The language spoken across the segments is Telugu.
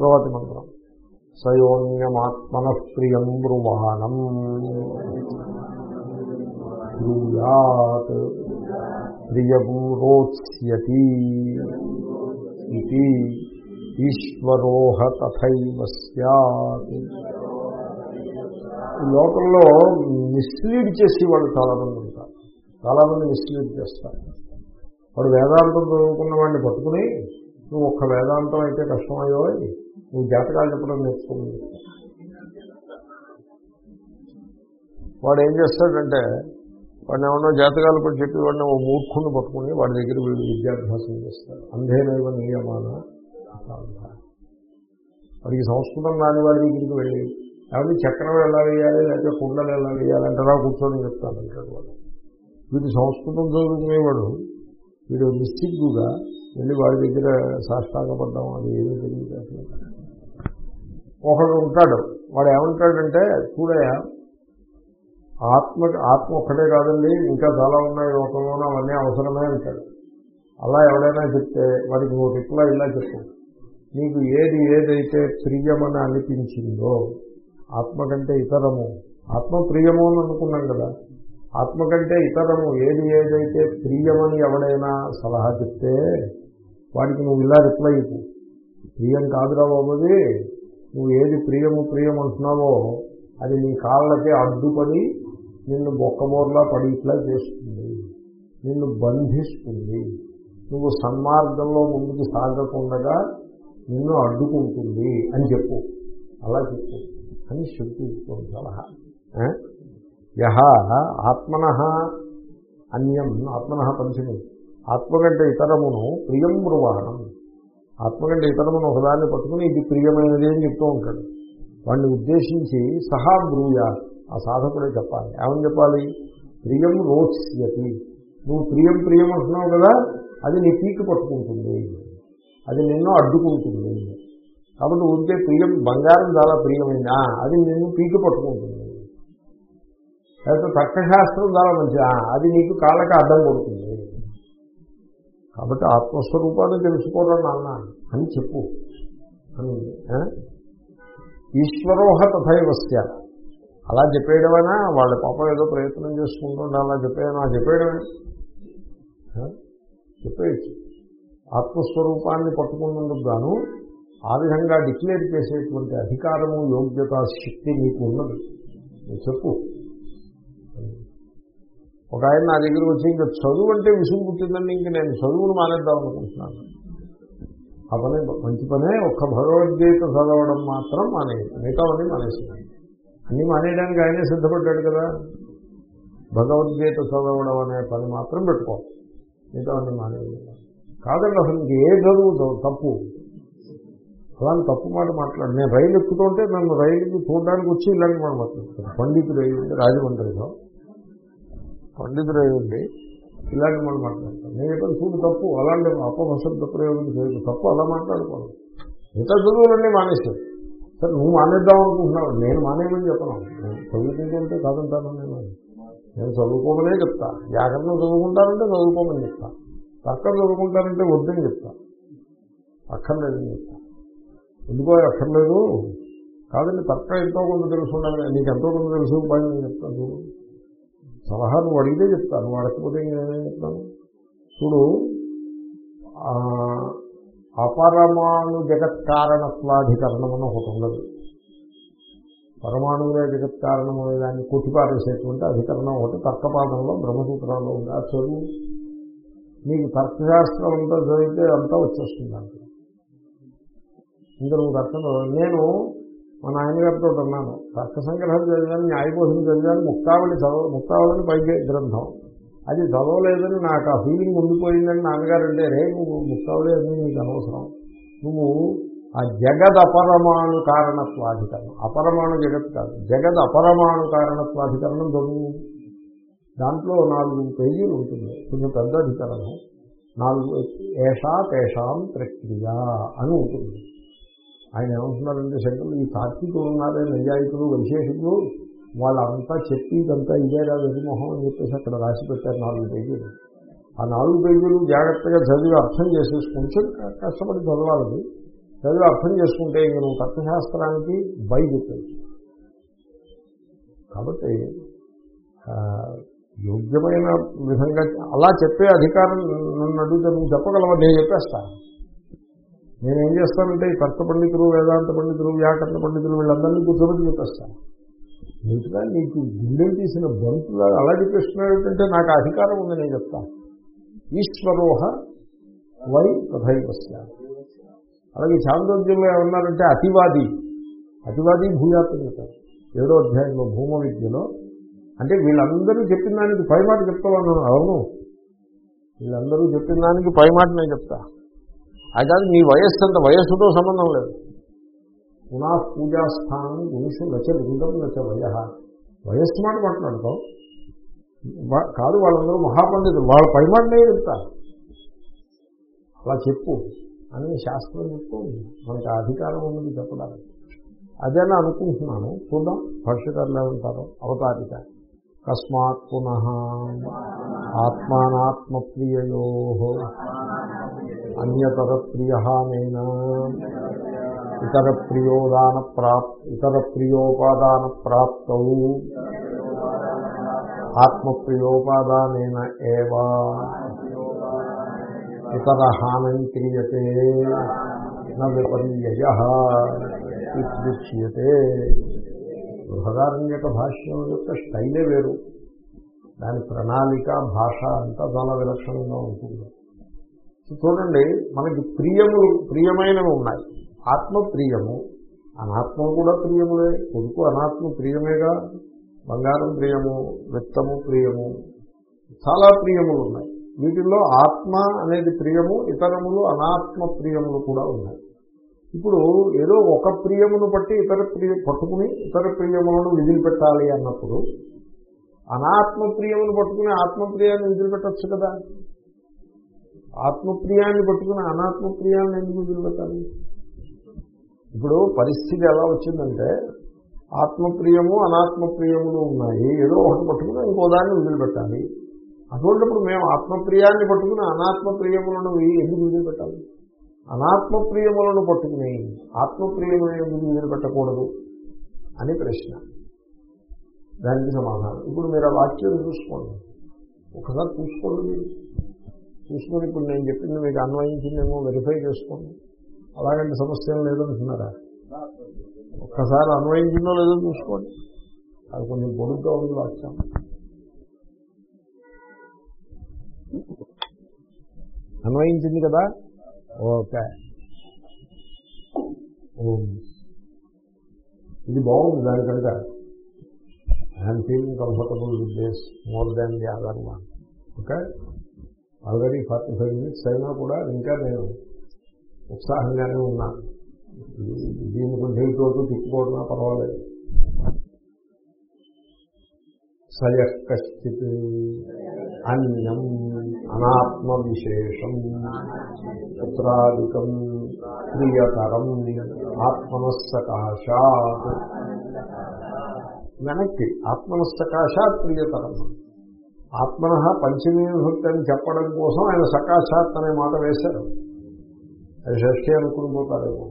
తర్వాతి మంత్రం. సయోన్యమాత్మన ప్రియం బ్రువాణం బ్రూయాత్ ప్రియం రోత్స్యతి ఇది ఈశ్వరోహ తథైవ స్యాత్ ఈ లోకంలో మిస్లీడ్ చేసి వాళ్ళు చాలామంది ఉంటారు. చాలామంది మిస్లీడ్ చేస్తారు. వాడు వేదాంతం చదువుకున్న వాడిని పట్టుకుని నువ్వు ఒక్క వేదాంతం అయితే కష్టమయ్యో నువ్వు జాతకాలు చెప్పడం నేర్చుకుని వాడు ఏం చేస్తాడంటే వాడిని ఏమన్నా జాతకాలు కూడా చెప్పి వాడిని ఓ మూర్ఖుని పట్టుకుని వాడి దగ్గర వీళ్ళు విద్యాభ్యాసం చేస్తారు అంధేనైవ నియమాన వాడికి సంస్కృతం రాని వాడి దగ్గరికి వెళ్ళి కాబట్టి చక్రం ఎలా వేయాలి? లేకపోతే కుండలు ఎలా వేయాలి? అంటారా కూర్చొని చెప్తానంటాడు వాడు. వీడు సంస్కృతం చదువుకునేవాడు. వీడు నిశ్చిగ్గుగా వెళ్ళి వాడి దగ్గర సాష్టాంగపడ్డం అది ఏమీ తెలియదు అసలు. ఒకడు ఉంటాడు. వాడు ఏమంటాడంటే చూడయా ఆత్మ ఆత్మ ఒక్కటే కాదండి ఇంకా చాలా ఉన్నాయి లోకంలోనూ అవన్నీ అవసరమే అంటాడు. అలా ఎవడైనా చెప్తే వాడికి ఓ రిప్లై ఇలా చెప్పు. నీకు ఏది ఏదైతే ప్రియమని అనిపించిందో ఆత్మ కంటే ఇతరము ఆత్మ ప్రియము అని అనుకున్నాం కదా ఆత్మ కంటే ఇతరము ఏది ఏదైతే ప్రియమని ఎవడైనా సలహా చెప్తే వాడికి నువ్వు ఇలా రిప్లై ఇవ్వు. ప్రియం కాదురా బాబుది నువ్వు ఏది ప్రియము ప్రియం అంటున్నావో అది నీ కాళ్ళకి అడ్డుపడి నిన్ను బొక్కబోర్లా పడిట్లా చేస్తుంది. నిన్ను బంధిస్తుంది. నువ్వు సన్మార్గంలో ముందుకు సాగకుండా నిన్ను అడ్డుకుంటుంది అని చెప్పు. అలా చెప్పు. అని శృతి ఇస్తుంది సలహా. యహ ఆత్మన అన్యం. ఆత్మన పంచమి. ఆత్మ కంటే ఇతరమును ప్రియం బ్రువాణం ఆత్మ కంటే ఇతరమును ఒకదాన్ని పట్టుకుని ఇది ప్రియమైనది అని చెప్తూ ఉంటాడు. వాడిని ఉద్దేశించి సహా బ్రూయ ఆ సాధకుడే చెప్పాలి. ఏమని చెప్పాలి? ప్రియం రోత్స్యతి నువ్వు ప్రియం ప్రియం అంటున్నావు కదా అది నీ పీకి పట్టుకుంటుంది. అది నిన్ను అడ్డుకుంటుంది. కాబట్టి ఉంటే ప్రియం బంగారం చాలా ప్రియమైందా అది నిన్ను పీకి పట్టుకుంటుంది. లేకపోతే తర్కశాస్త్రం చాలా మంచిదా. అది నీకు కాళ్ళకి అడ్డం కొడుతుంది. కాబట్టి ఆత్మస్వరూపాన్ని తెలుసుకోవడం నాన్న అని చెప్పు. అని ఈశ్వరోహ తథైవస్య. అలా చెప్పేయడమైనా? వాళ్ళ పాపం ఏదో ప్రయత్నం చేసుకుంటుండే అలా చెప్పేయడం చెప్పేయడమే. చెప్పేయచ్చు. ఆత్మస్వరూపాన్ని పట్టుకున్నందుకు గాను ఆ విధంగా డిక్లేర్ చేసేటువంటి అధికారము యోగ్యత శక్తి నీకు ఉన్నది. చెప్పు. ఒక ఆయన నా దగ్గర వచ్చి ఇంకా చదువు అంటే విసుగు పుట్టిందండి ఇంక నేను చదువును మానేద్దాం అనుకుంటున్నాను. ఆ పని మంచి పనే ఒక్క భగవద్గీత చదవడం మాత్రం మానేది మిగతావన్నీ మానేసింది అన్నీ మానేయడానికి ఆయనే సిద్ధపడ్డాడు కదా. భగవద్గీత చదవడం అనే పని మాత్రం పెట్టుకో మిగతావన్నీ మానేది కాదండి అసలు ఇంక ఏ చదువు తప్పు. అలాంటి తప్పు మాట మాట్లాడు నేను రైలు ఎక్కుతుంటే నన్ను రైలుకి చూడడానికి వచ్చి ఇలాంటి మాట మాట్లాడుతున్నాను పండితుడు రాజమండ్రిలో పండితుడు అయ్యింది ఇలాంటి మనం మాట్లాడతాం నేను చెప్పాను చూడు తప్పు అలాంటి అపభశబ్ద ప్రయోగం చేయదు తప్పు అలా మాట్లాడుకోవాలి మిగతా చదువులన్నీ మానేశారు సరే నువ్వు మానేద్దాం అనుకుంటున్నావు. నేను మానేయమని చెప్పను. నేను చదువుకుంటుంటే కాదంటాను నేను. నేను చదువుకోమనే చెప్తా. వ్యాకరణం చదువుకుంటానంటే చదువుకోమని చెప్తా. తర్కం చదువుకుంటానంటే వద్దని చెప్తా. అక్కర్లేదని చెప్తా. ఎందుకో అక్కర్లేదు. కాదండి తర్కం ఎంతో కొంత తెలుసుండాలి. నీకు ఎంతో కొంత తెలుసు పని చెప్తాను. సలహా నువ్వు అడిగితే చెప్తాను. నువ్వు అడగకపోతే నేనేం చెప్తాను? చూడు అపరమాణు జగత్ కారణత్వాధికరణం అని ఒకటి ఉండదు. పరమాణువులే జగత్ కారణం అనే దాన్ని కొట్టిపారేసేటువంటి అధికరణం ఒకటి తర్కపాదంలో బ్రహ్మసూత్రాల్లో ఉంది. ఆ చదువు నీకు తర్కశాస్త్రం అంతా చదివితే అంతా వచ్చేస్తుంది అంటే ఇంకా నువ్వు తర్కం నేను మా నాయనగారితో అన్నాను. తర్క సంగ్రహం చదివాను న్యాయబోధన చదివాను ముక్తావళి చదవ ముక్తావళిని పైకే గ్రంథం. అది చదవలేదని నాకు ఆ ఫీలింగ్ ఉండిపోయిందని నాన్నగారు అంటే రే నువ్వు ముక్తావళి అని నీకు అనవసరం. నువ్వు ఆ జగద్ అపరమాణు కారణత్వాధికరణం. అపరమాణు జగత్ కాదు జగద్ అపరమాణు కారణత్వాధికరణం చదువు దాంట్లో నాలుగు పేజీలు ఉంటుంది. కొంచెం పెద్ద అధికరణం. నాలుగు ఏషా తేషాం ప్రక్రియ అని ఉంటుంది. ఆయన ఏమంటున్నారంటే శంకరులు ఈ కార్తీకులు ఉన్నారే నిజాయితులు వైశేషికులు వాళ్ళంతా చెప్పి ఇదంతా ఇదే రా వెరిమొహం అని చెప్పేసి అక్కడ రాసి పెట్టారు నాలుగు పేజీలు. ఆ నాలుగు పేజీలు జాగ్రత్తగా చదివి అర్థం చేసేసుకుంటే కష్టపడి చదవాలి చదివి అర్థం చేసుకుంటే ఇంక నువ్వు తత్వశాస్త్రానికి బై చెప్పేసి కాబట్టి యోగ్యమైన విధంగా అలా చెప్పే అధికారం నన్ను అడిగితే నువ్వు చెప్పగలవా? నేను చెప్పేస్తాను నేనేం చేస్తానంటే ఈ తర్క పండితులు వేదాంత పండితులు వ్యాకరణ పండితులు వీళ్ళందరినీ కూర్చోబెట్టి చెప్పేస్తాను నీకుగా నీకు గుండె తీసిన బంతులా? అలా చెప్పేస్తున్నాడు ఏంటంటే నాకు అధికారం ఉంది నేను చెప్తాను ఈశ్వరోహ వై తథైవస్య. అలాగే చాంద్రోద్యంలో ఏమన్నారంటే అతివాది. అతివాది భూయాత్మ ఏడో అధ్యాయంలో భూమ విద్యలో. అంటే వీళ్ళందరూ చెప్పిన దానికి పై మాట చెప్తాను అవును. వీళ్ళందరూ చెప్పిన దానికి పై మాట నేను చెప్తా. అది కాదు మీ వయస్సు అంత వయస్సుతో సంబంధం లేదు. పునా పూజాస్థానం గుణిషు నచ విరుద్ధం నచ వయ. వయస్సు మాట మాట్లాడతాం కాదు వాళ్ళందరూ మహాపండితులు. వాళ్ళ పై మాట నేను అలా చెప్పు అని శాస్త్రం చెప్తూ మనకి అధికారం ఉన్నది చెప్పడానికి. అదేనా అనుకుంటున్నాను. చూద్దాం. భవిష్యత్తులో ఏమంటారు? అవతారిక. కస్మాత్ పునః ఆత్మానాత్మప్రియయో అన్యతర ప్రియ ఇతర ప్రియోదాన ప్రాప్ ఇతర ప్రియోపాదాన ప్రాప్త ఆత్మప్రియోపాదానేన ఏవా. ఇతర హానం క్రియతే న బృహదారణ్యక భాష్యం యొక్క స్టైలే వేరు. దాని ప్రణాళిక భాష అంతా చాలా విలక్షణంగా ఉంటుంది. చూడండి మనకి ప్రియములు ప్రియమైనవి ఉన్నాయి. ఆత్మ ప్రియము అనాత్మ కూడా ప్రియములే. కొడుకు అనాత్మ ప్రియమేగా? బంగారం ప్రియము విత్తము ప్రియము చాలా ప్రియములు ఉన్నాయి. వీటిల్లో ఆత్మ అనేది ప్రియము ఇతరములు అనాత్మ ప్రియములు కూడా ఉన్నాయి. ఇప్పుడు ఏదో ఒక ప్రియమును బట్టి ఇతర ప్రియ పట్టుకుని ఇతర ప్రియములను విదిలిపెట్టాలి అన్నప్పుడు అనాత్మ ప్రియమును పట్టుకుని ఆత్మప్రియాన్ని విదిలిపెట్టచ్చు కదా? ఆత్మప్రియాన్ని పట్టుకుని అనాత్మప్రియాన్ని ఎందుకు వదిలిపెట్టాలి? ఇప్పుడు పరిస్థితి ఎలా వచ్చిందంటే ఆత్మప్రియము అనాత్మప్రియములు ఉన్నాయి. ఏదో ఒకటి పట్టుకుని ఇంకో దాన్ని వదిలిపెట్టాలి. అటువంటిప్పుడు మేము ఆత్మప్రియాన్ని పట్టుకుని అనాత్మప్రియములను ఎందుకు వదిలిపెట్టాలి? అనాత్మప్రియములను పట్టుకుని ఆత్మప్రియములను ఎందుకు వదిలిపెట్టకూడదు అని ప్రశ్న. దానికి సమాధానం. ఇప్పుడు మీరు ఆ వాక్యం చూసుకోండి. ఒకసారి చూసుకోండి మీరు. చూసుకొని ఇప్పుడు నేను చెప్పింది మీకు అన్వయించిందేమో వెరిఫై చేసుకోండి. అలాగంటే సమస్య లేదంటున్నారా? ఒక్కసారి అన్వయించిందో లేదో చూసుకోండి. అది కొంచెం పొడుగ్గా ఉంది వాక్యం. అన్వయించింది కదా? ఓకే. ఇది బాగుంది దాని కనుక I'm feeling comfortable with this more than the other one okay? Already forty five minutes అయినా కూడా ఇంకా నేను ఉత్సాహంగానే ఉన్నా. దీన్ని కొంచెం చోటు తిప్పుకోవడమా పర్వాలేదు. సయకశ్చిత్ అన్యం అనాత్మ విశేషం పుత్రాదికం ప్రియతరం ఆత్మనస్సకాశాత్. వెనక్కి ఆత్మనస్సకాశాత్ ప్రియతరం. ఆత్మన పంచమీభక్తి అని చెప్పడం కోసం ఆయన సకాశాత్ అనే మాట వేశారు. అది షష్ఠి అనుకుని పోతారేమో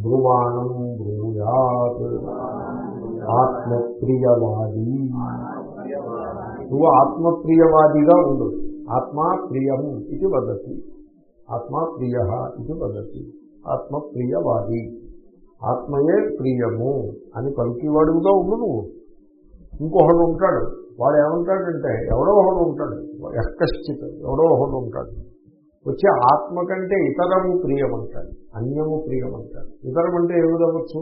బ్రువాణం బ్రూయాత్ ఆత్మప్రియవాది. నువ్వు ఆత్మప్రియవాదిగా ఉండు. ఆత్మా ప్రియం ఇది వదతి. ఆత్మా ప్రియ ఇది వదతి. ఆత్మప్రియవాది. ఆత్మయే ప్రియము అని పలికివాడుగా ఉండు నువ్వు. ఇంకొకడు ఉంటాడు. వాడు ఏమంటాడంటే ఎవడో ఒకడు ఉంటాడు. ఎక్కశ్చిత్ ఎవడో ఒకడు ఉంటాడు. వచ్చి ఆత్మ కంటే ఇతరము ప్రియమంటాడు. అన్యము ప్రియమంటాడు. ఇతరం అంటే ఏమిదవచ్చు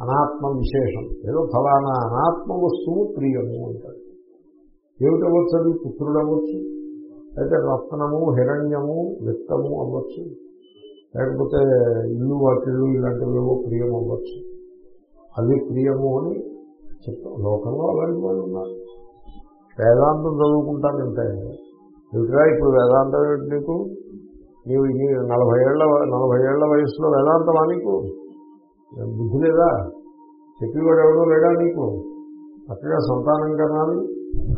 అనాత్మ విశేషం. ఏదో ఫలానా అనాత్మ వస్తువు ప్రియము అంటాడు. ఏమిటవచ్చు అది? పుత్రుడు అవ్వచ్చు. అయితే రత్నము హిరణ్యము విత్తము అవ్వచ్చు. లేకపోతే ఇల్లు వాటిల్లు ఇలాంటివి ఏవో ప్రియం అవ్వచ్చు అవి ప్రియము అని లోకంలో అలాంటి వాళ్ళు ఉన్నారు వేదాంతం చదువుకుంటానంటే ఏమిటిరా ఇప్పుడు వేదాంతం ఏమిటి నీకు? నీవు నీ నలభై ఏళ్ళ నలభై ఏళ్ళ వయసులో వేదాంతమా నీకు? బుద్ధి లేదా? చెప్పేవాడు ఎవడో లేడా నీకు? చక్కగా సంతానం కనాలి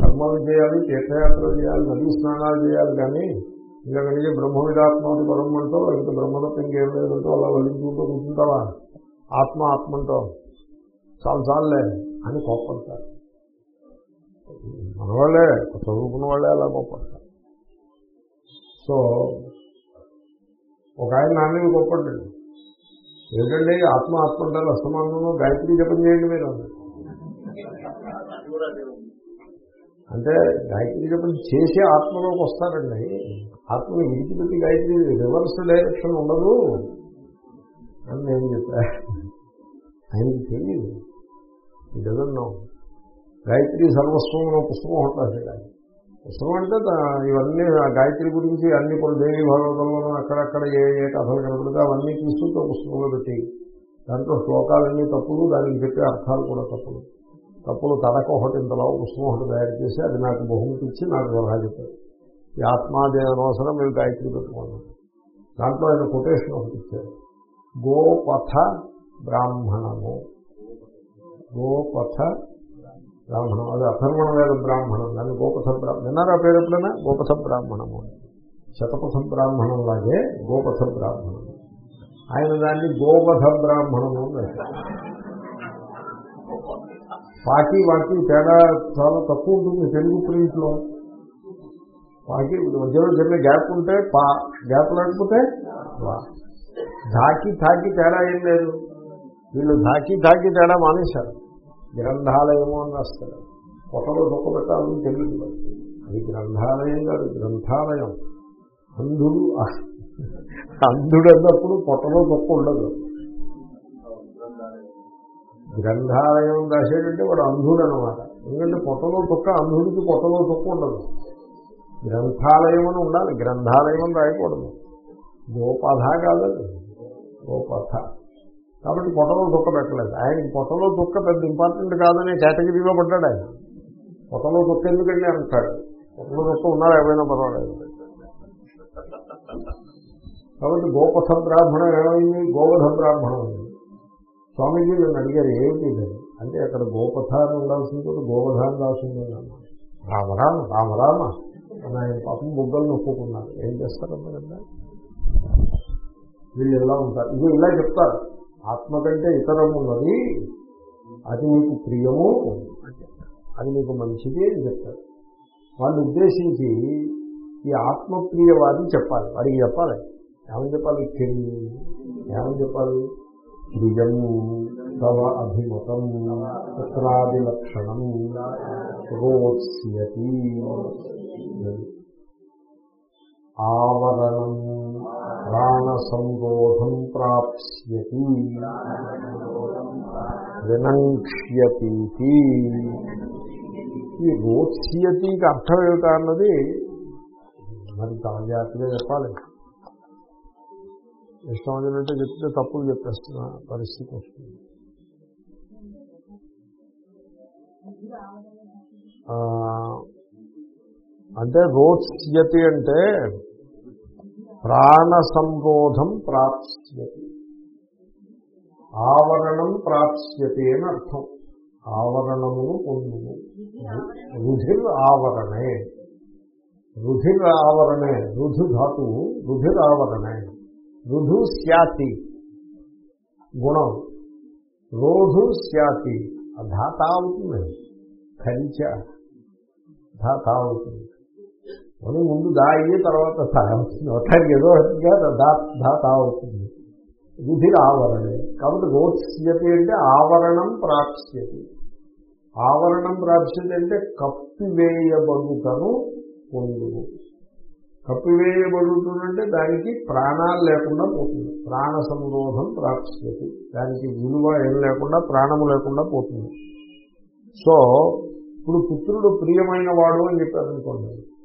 కర్మలు చేయాలి తీర్థయాత్రలు చేయాలి నదీ స్నానాలు చేయాలి కానీ ఇంకా కనుక బ్రహ్మ విధాత్మాది పరం అంటూ ఇంకా బ్రహ్మదత్తం ఇంకేం లేదంటో అలా వల్లించుకుంటూ కూర్చుంటావా? ఆత్మ ఆత్మంటో చాలు చాలులే. అని కోప్పడతారు. మన వాళ్ళే చదువుకున్న వాళ్ళే అలా కోప్పడతారు. సో ఒక ఆయన నాన్న కోప్పడండి ఏంటండి ఆత్మ ఆత్మ అంటారు అస్తమానంలో గాయత్రి జపం చేయండి మీరు అంటే గాయత్రి జపం చేసే ఆత్మలోకి వస్తారండి. ఆత్మను విడిచిపెట్టి గాయత్రి రివర్స్ డైరెక్షన్ ఉండదు అని నేను చెప్పాను ఆయనకి తెలియదు. ఇదన్నా గాయత్రి సర్వస్వం అనే పుస్తకం ఉంటుంది కానీ పుస్తకం అంటే ఇవన్నీ ఆ గాయత్రి గురించి అన్ని కొన్ని దేవి భాగవతంలోనూ అక్కడక్కడ ఏ ఏ కథలు కనపడితే అవన్నీ తీసుకుంటూ పుస్తకంలో పెట్టి దాంట్లో శ్లోకాలన్నీ తప్పులు దానికి చెప్పే అర్థాలు కూడా తప్పులు. తప్పులు తడక ఒకటి ఇంతలో పుస్తకం ఒకటి తయారు చేసి అది నాకు బహుమతి ఇచ్చి నాకు సలహా చెప్పారు ఈ ఆత్మాదేవనవసరం మీరు గాయత్రి పెట్టుకోండి దాంట్లో ఆయన కొటేషన్ ఒకటి ఇచ్చారు గోపథ బ్రాహ్మణము. గోపథ బ్రాహ్మణం. అది అథర్వణ వేద బ్రాహ్మణం దాన్ని గోపథ బ్రాహ్మణం. విన్నారా పేరు ఎప్పుడైనా? గోపథ బ్రాహ్మణము. శతపథ బ్రాహ్మణం లాగే గోపథ బ్రాహ్మణం. ఆయన దాన్ని గోపథ బ్రాహ్మణము పాకి వాకి తేడా చాలా తక్కువ ఉంటుంది తెలుగు ప్రింట్లో. పాకి మధ్యలో చిన్న గ్యాప్ ఉంటే పా గ్యాప్ లేకపోతే వా. ధాకి థాకి తేడా ఏం లేదు. వీళ్ళు ధాకి థాకి తేడా మానేశారు. గ్రంథాలయము అని రాస్తాడు పొట్టలో దొక్క పెట్టాలని తెలియదు అది గ్రంథాలయం కాదు గ్రంథాలయం. అంధుడు అంధుడు అన్నప్పుడు పొట్టలో గొప్ప ఉండదు. గ్రంథాలయం రాసేటంటే వాడు అంధుడు అనమాట ఎందుకంటే పొట్టలో తొక్క అంధుడికి పొట్టలో తొక్క ఉండదు. గ్రంథాలయం అని ఉండాలి గ్రంథాలయం అని రాయకూడదు. గోపథ కాదు గోపథ. కాబట్టి పొట్టలో దుఃఖ పెట్టలేదు. ఆయనకి పొట్టలో దుఃఖ పెద్ద ఇంపార్టెంట్ కాదనే కేటగిరీలో పడ్డాడు ఆయన. పొట్టలో దుక్క ఎందుకండి అంటాడు? పొట్టలో దుక్క ఉన్నారు ఏమైనా పర్వాలేదు. కాబట్టి గోపథ బ్రాహ్మణం ఏమైంది? గోవధ బ్రాహ్మణం ఉంది స్వామీజీ నన్ను అడిగారు ఏమిటి అంటే అక్కడ గోపథ అని ఉండాల్సింది కూడా గోవధ అని రాసింది రామరామ రామరామ అని ఆయన పాపం బుగ్గలు నొప్పుకున్నారు. ఏం చేస్తారమ్మా కదా వీళ్ళు ఇలా ఉంటారు. ఇది ఇలా చెప్తారు. ఆత్మ కంటే ఇతరమున్నది. అది నీకు ప్రియము. అది నీకు మంచిది అని చెప్తారు. వాళ్ళు ఉద్దేశించి ఈ ఆత్మప్రియవాది చెప్పాలి. వాడికి చెప్పాలి. ఏమని చెప్పాలి? కిం ఏమని చెప్పాలి? ప్రియం తవ అభిమతం. పుత్రాది లక్షణం. రోత్స్యతి. ఆవరణం ప్రాణ సంరోధం ప్రాప్స్యతి. వినంక్ష్యతీతి. ఈ రోత్స్యతికి అర్థం ఏమిటా అన్నది మరి చాలా జాగ్రత్తగా చెప్పాలి. ఇష్టం చెప్తే తప్పులు చెప్పేస్తున్న పరిస్థితి వస్తుంది. అంటే రోత్స్యతి అంటే ప్రాణ సంరోధం ప్రాప్స్యతి ఆవరణం ప్రాప్స్యతి అని అర్థం ఆవరణమును పొందును రుధిర్ ఆవరణే రుధిర్ ఆవరణే రుధు ధాతువు రుధిర్ ఆవరణే రుధు స్యాతి గుణం రోధు స్యాతి ఆ ధాత అవుతుంది ఖంచ ధాత అవుతుంది మనం ముందు దా అయ్యి తర్వాత తా అవుతుంది ఒకసారి ఏదో రకంగా దా ధాత అవుతుంది. రుధిర్ ఆవరణే. కాబట్టి రోత్స్యతి అంటే ఆవరణం ప్రాప్స్యతి. ఆవరణం ప్రాప్స్యతి అంటే కప్పివేయబడుటను పొందును కప్పివేయబడుతుందంటే దానికి ప్రాణాలు లేకుండా పోతుంది. ప్రాణ సంరోధం ప్రాప్స్యతి. దానికి విలువ ఏం లేకుండా ప్రాణము లేకుండా పోతుంది. సో ఇప్పుడు పుత్రుడు ప్రియమైన వాడు అని చెప్పారనుకోండి.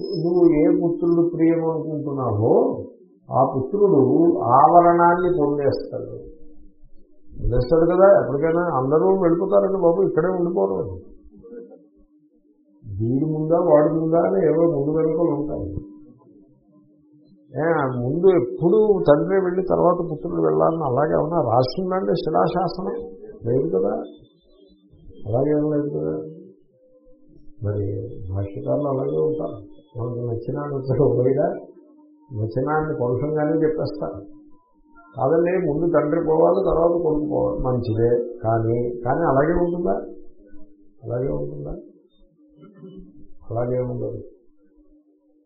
నువ్వు ఏ పుత్రుడు ప్రియం అనుకుంటున్నావో ఆ పుత్రుడు ఆవరణాన్ని పొందేస్తాడు. పొందేస్తాడు కదా ఎప్పటికైనా అందరూ వెళ్ళిపోతారండి బాబు ఇక్కడే ఉండిపోరు. వీడి ముందా వాడి ముందా అని ఏవో ముందు వెనుకలు ఉంటాయి. ఏ, ముందు ఎప్పుడు తండ్రి వెళ్ళి తర్వాత పుత్రుడు వెళ్ళాలని అలాగే ఉన్నా రాస్తుందండి శిలాశాసనం? లేదు కదా. అలాగే ఏం లేదు కదా. మరి భాష్యకారులు అలాగే ఉంటారు. మనకు నచ్చినా నచ్చడం నచ్చినాన్ని వచనాన్ని పరుషంగానే చెప్పేస్తారు. కాదండి ముందు తండ్రి పోవాలి తర్వాత కొడుకు పోవాలి. మంచిదే కానీ కానీ అలాగే ఉంటుందా? అలాగే ఉంటుందా? అలాగే ఉండదు.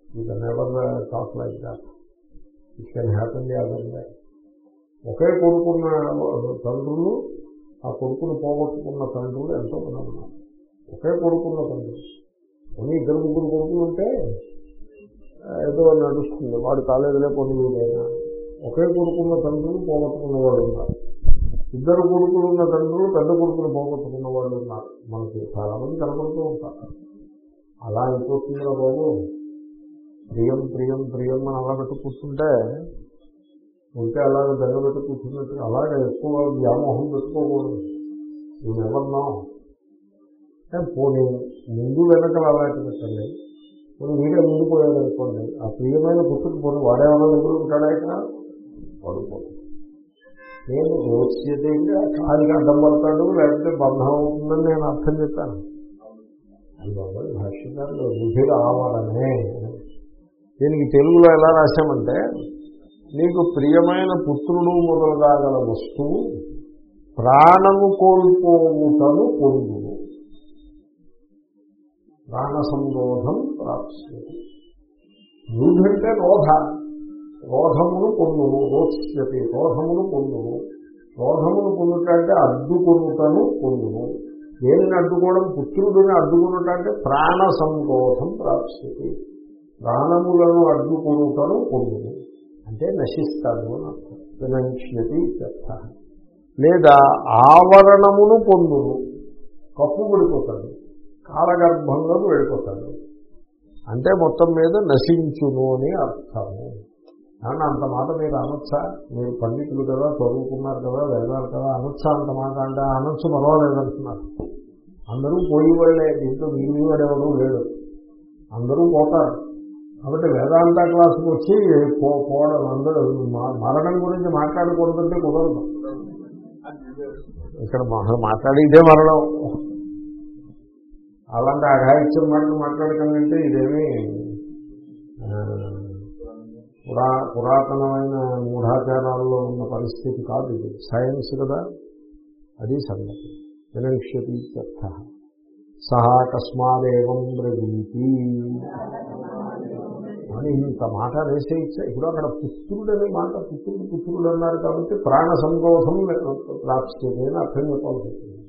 You can ever talk like that it can happen the other way ఒకే కొడుకున్న uh, తండ్రులు ఆ కొడుకును పోగొట్టుకున్న తండ్రులు ఎంతో మంది ఉన్నారు. ఒకే కొడుకున్న తండ్రులు. కొన్ని ఇద్దరు ముగ్గురు కొడుకులు ఉంటే ఏదో నడుస్తుంది. వాడు కాలేజీలో కొన్ని లేనా ఒకే కొడుకున్న తండ్రులు పోగొట్టుకున్న వాళ్ళు ఉన్నారు. ఇద్దరు కొడుకులు ఉన్న తండ్రులు పెద్ద కొడుకులు పోగొట్టుకున్న వాళ్ళు ఉన్నారు. మనకి చాలామంది కనపడుతూ ఉంటారు. అలా అయిపోతుందిరా బాబు. ప్రియం ప్రియం ప్రియం అని అలా పెట్టి కూర్చుంటే ఉంటే అలాగే దండ పెట్టి కూర్చున్నట్టు అలాగే ఎక్కువ వ్యామోహం పెట్టుకోకూడదు. నేను ఎవరినో పోనీ ముందు వెనకలు అలాంటి పెట్టండి పోనీ మీరే ముందు పోయాడు అనుకోండి ఆ ప్రియమైన పుట్టుకు పోను వాడేమన్నా ఎప్పుడు ఉంటాడా ఇక్కడ? పడుకోడు నేను రోచ్యతగా కాలికి అడ్డం పడతాడు లేకపోతే బంధం అవుతుందని నేను అర్థం చెప్పాను. అందువల్ల భాష్యకారులు బుద్ధిగా ఆవాలనే. దీనికి తెలుగులో ఎలా రాశామంటే నీకు ప్రియమైన పుత్రుడు మొదలుగా గల వస్తువు ప్రాణము కోల్పోవుటను పొందును ప్రాణ సంబోధం ప్రాప్స్యతి రూఢంటే రోధ. రోధమును పొందును రోచ్యతి రోధమును పొందును రోధమును పొందుటంటే అడ్డుకొనుటను పొందును దేనిని అడ్డుకోవడం? పుత్రుడిని అడ్డుకునుట ప్రాణ సంబోధం ప్రాప్స్యతి. ప్రాణములను అడ్డుకొనుటను పొందును అంటే నశిస్తాడు అని అర్థం. వినంక్ష్యతి చెత్త లేదా ఆవరణమును పొందును కప్పు పడిపోతాడు. కాలగర్భంలోకి వెళ్ళిపోతాడు. అంటే మొత్తం మీద నశించును అని అర్థము. కానీ అంత మాట మీరు అనొచ్చా? మీరు పండితులు కదా చదువుకున్నారు కదా వెళ్ళారు కదా అనొచ్చా అంత మాట అంటే అనొచ్చు పర్వాలేదంటున్నారు. అందరూ పోయి వాళ్ళే దీంట్లో మీరు వాడేవాడు లేడు. అందరూ పోతారు. కాబట్టి వేదాంత క్లాసుకు వచ్చి పో పోవడం అందరూ మరణం గురించి మాట్లాడకూడదంటే కుదరదు. ఇక్కడ మాట్లాడి ఇదే మరణం. అలాంటి అఘాయిత్యం మాటలు మాట్లాడకంటే ఇదేమీ పురా పురాతనమైన మూఢాచారాల్లో ఉన్న పరిస్థితి కాదు ఇది. సైన్స్ కదా అది సంగతి. వినక్ష్యతి అర్థ సహా కస్మాదేవం బ్రవీతి. అని ఇంత మాట వేసేయచ్చా ఇప్పుడు అక్కడ పుత్రుడు అనే మాట పుత్రుడు పుత్రుడు అన్నారు కాబట్టి ప్రాణ సంతోషం ప్రాప్స్యతే అని అర్థం చెప్పాల్సి వచ్చింది.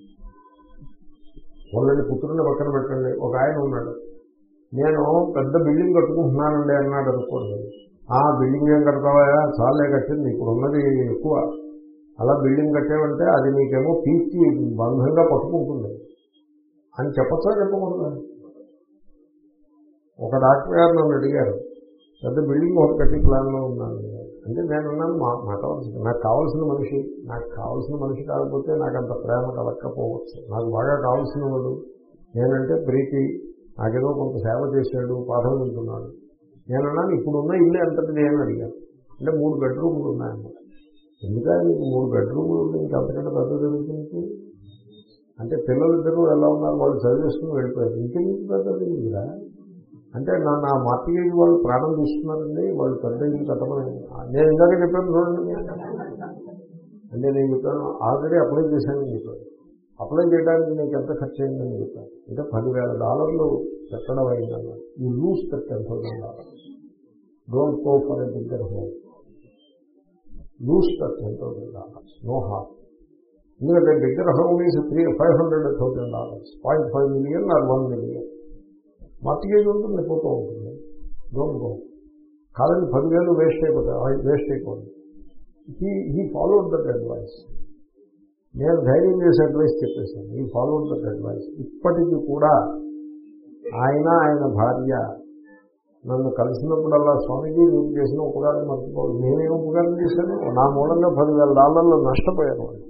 వాళ్ళని పుత్రుని పక్కన పెట్టండి. ఒక ఆయన ఉన్నాడు. నేను పెద్ద బిల్డింగ్ కట్టుకుంటున్నానండి అన్నాడు అనుకోండి. ఆ బిల్డింగ్ ఏం కడతావా? చాలే కట్టింది. ఇప్పుడు ఉన్నది ఎక్కువ. అలా బిల్డింగ్ కట్టేవంటే అది నీకేమో పీకి బంధంగా పట్టుకుంటుంది. అని చెప్పచ్చా చెప్పకూడదు? ఒక డాక్టర్ గారు నన్ను అడిగారు. పెద్ద బిల్డింగ్ ఒకటి కట్టి ప్లాన్లో ఉన్నాను. అంటే నేను ఉన్నాను మా మాట్లాడాల్సింది నాకు కావాల్సిన మనిషి నాకు కావాల్సిన మనిషి కాకపోతే నాకు అంత ప్రేమ కలక్కపోవచ్చు. నాకు బాగా కావాల్సిన వాడు నేనంటే ప్రీతి. నాకేదో కొంత సేవ చేశాడు పాఠం వింటున్నాడు. నేనన్నాను ఇప్పుడున్న ఇల్లు ఎంతటి నేను అడిగాను. అంటే మూడు బెడ్రూమ్లు ఉన్నాయన్నమాట. ఎందుకంటే మీకు మూడు బెడ్రూమ్లు ఇంకా అంతకంటే పెద్ద జరుగుతుంది అంటే పిల్లలిద్దరూ ఎలా ఉన్నారు? వాళ్ళు చదివేసుకుని వెళ్ళిపోయారు. ఇంకెందుకు పెద్దది ఇందుగా అంటే నా ఆ మార్టిగేజ్ వాళ్ళు ప్రాణం తీస్తున్నారండి వాళ్ళు పెద్ద ఇల్లు కట్టమని నేను ఇందాక చెప్పాను చూడండి. అంటే నేను చెప్పాను ఆల్రెడీ అప్లై చేశానని చెప్పాను. అప్లై చేయడానికి నీకు ఎంత ఖర్చు అయిందని చెప్పాను. అంటే పదివేల డాలర్లు పెట్టడం అయిందన్న. ఈ లూస్ పెట్టాను thousand dollars don't go for a bigger home lose that ten thousand dollars no hour ఎందుకంటే bigger home is three five hundred thousand dollars point five million or one million mortgage ఉంటుంది పోతూ ఉంటుంది. డోంట్ గో కాదని పదివేలు వేస్ట్ అయిపోతాయి వేస్ట్ అయిపోతుంది. He he followed that advice నేను ధైర్యం చేసే అడ్వైస్ చెప్పేశాను. ఈ ఫాలోడ్ దట్ అడ్వైస్ ఇప్పటికీ కూడా ఆయన ఆయన భార్య నన్ను కలిసినప్పుడల్లా స్వామీజీ మీరు చేసిన ఉపకారం మర్చిపోవాలి నేనే ఉపకారం చేశాను? నా మూలంగా పదివేల డాలర్లు నష్టపోయాను. వాళ్ళు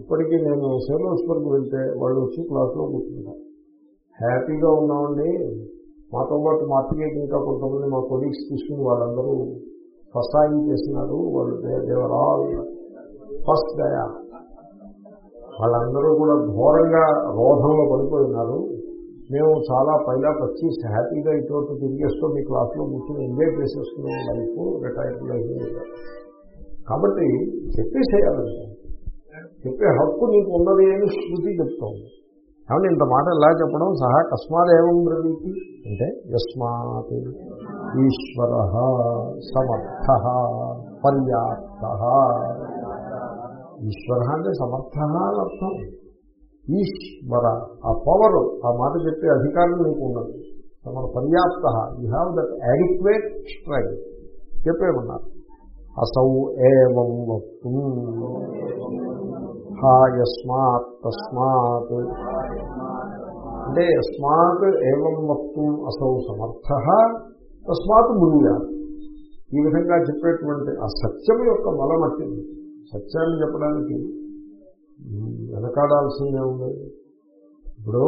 ఇప్పటికీ నేను సేలోస్బర్గ్ వెళ్తే వాళ్ళు వచ్చి క్లాస్లో కూర్చుంటారు. హ్యాపీగా ఉన్నామండి. మాతో పాటు మార్టిగేట్ ఇంకా కొంతమంది మా కొలీగ్స్ తీసుకుని వాళ్ళందరూ ఫసాయి చేసినారు వాళ్ళు దేవర్ ఆల్ ఫస్ట్ దయా. వాళ్ళందరూ కూడా ఘోరంగా రోధంలో పడిపోయినారు మేము చాలా పైలా పచ్చీస్ హ్యాపీగా ఇటువంటి తిరిగేస్తూ మీ క్లాస్లో కూర్చొని ఎంజాయ్ చేసేస్తున్నాం. లైఫ్ రిటైర్డ్ లైఫ్ కాబట్టి చెప్పేసేయాలంటే చెప్పే హక్కు నీకు ఉన్నది అని శృతి చెప్తోంది. కాబట్టి ఇంత మాట ఎలా చెప్పడం? సహా కస్మాదేవం బ్రవీతి అంటే యస్మాత్ ఈశ్వర సమర్థ పర్యాప్త. ఈశ్వర అంటే సమర్థ అని అర్థం. ఈశ్వర ఆ పవర్ ఆ మాట చెప్పే అధికారం నీకు ఉన్నది. సమర పర్యాప్త. You have that adequate strike చెప్పేమన్నారు అసౌ ఏవం వక్తు హా యస్మాత్ తస్మాత్. అంటే యస్మాత్ ఏవం వక్తు అసౌ సమర్థ తస్మాత్ బ్రూయా ఈ విధంగా చెప్పేటువంటి ఆ సత్యం యొక్క బలమట్టి సత్యాన్ని చెప్పడానికి వెనకాడాల్సిందే ఉంది. ఇప్పుడు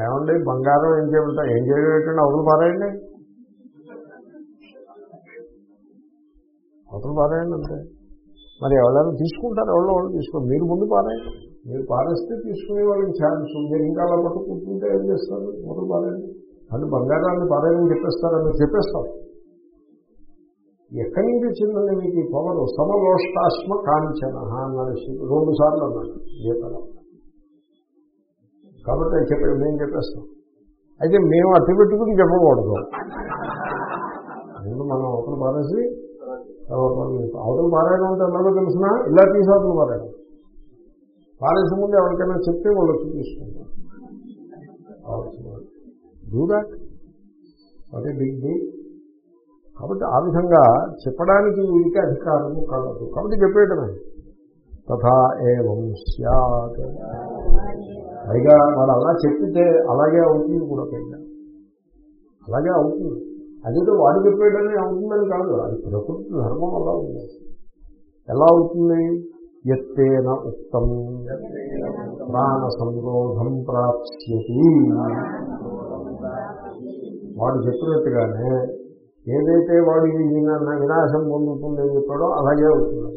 ఏమండి బంగారం ఏం చేయమంటారు ఏం చేయడం ఏంటంటే అవతలు పారాయండి అవతలు పారాయండి అంటే మరి ఎవరైనా తీసుకుంటారు ఎవరో వాళ్ళు తీసుకుంటారు మీరు ముందు పారాయండి. మీరు పారేస్తే తీసుకునే వాళ్ళకి ఛాన్స్ మీరు ఇంకా అలా పట్టు కూర్చుంటే ఏం చేస్తారు? ముందు పారాయండి. అది బంగారాన్ని పారాయణని చెప్పేస్తారని మీరు చెప్పేస్తారు. ఎక్కడి నుంచి వచ్చిందండి మీకు ఈ పవర్? సమలోష్టాశ్మ కాంచన అన్నాడు రెండు సార్లు అన్నాడు గీతలో. కాబట్టి అది మేము చెప్పేస్తాం అయితే మేము అట్టి పెట్టుకుని చెప్పకూడదు. ముందు మనం ఒకరు పారేసి అవతలు పారాయణం అంటే ఎలాగో తెలిసినా? ఇలా తీసి పారాయణం. పారేసే ముందు ఎవరికైనా చెప్తే వాళ్ళు వచ్చి తీసుకుంటారు. డూ దాట్ అదే బిగ్ డీ కాబట్టి ఆ విధంగా చెప్పడానికి వీరికి అధికారము కలదు. కాబట్టి చెప్పేయటమే. తథా ఏవం సత్ పైగా వాళ్ళు అలా చెప్పితే అలాగే అవుతుంది కూడా పైగా. అలాగే అవుతుంది. అదేదో వాడు చెప్పేయడమే అవుతుందని కాదు. అది ప్రకృతి ధర్మం అలా ఉంది. ఎలా అవుతుంది? ఎత్తేన ఉత్తం ప్రాణ సంరోధం ప్రాప్స్యతి. వాడు చెప్పినట్టుగానే ఏదైతే వాడు ఈ వినా- వినాశం పొందుతుందని చెప్పాడో అలాగే అవుతుంది.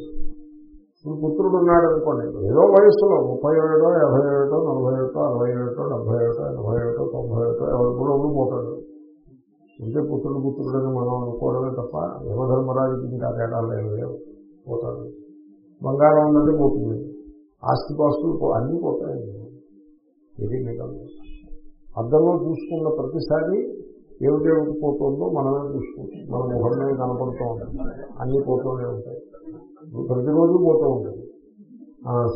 ఇప్పుడు పుత్రుడు ఉన్నాడు అనుకోండి. ఏదో వయస్సులో ముప్పై ఏడో యాభై ఏడో నలభై ఏడో అరవై ఏడో డెబ్బై ఏడో ఎనభై ఏడో తొంభై ఏడో ఎవరు కూడా ఎవరు ఉంటే పుత్రుడు పుత్రుడని మనం అనుకోవడమే తప్ప యమధర్మరాజుకి ఇంకా తేడాలు ఏమి లేవు. పోతాడు. బంగారం ఉన్నది పోతుంది. ఆస్తి పాస్తులు అన్నీ పోతాయి. ఏది మిగలదు. అద్దంలో చూసుకున్న ప్రతిసారి ఏమిటేమిటి పోతుందో మనమే చూసుకుంటాం. మన ముఖమే కనపడుతూ ఉంటాం. అన్నీ పోతూనే ఉంటాయి. ప్రతిరోజు పోతూ ఉంటుంది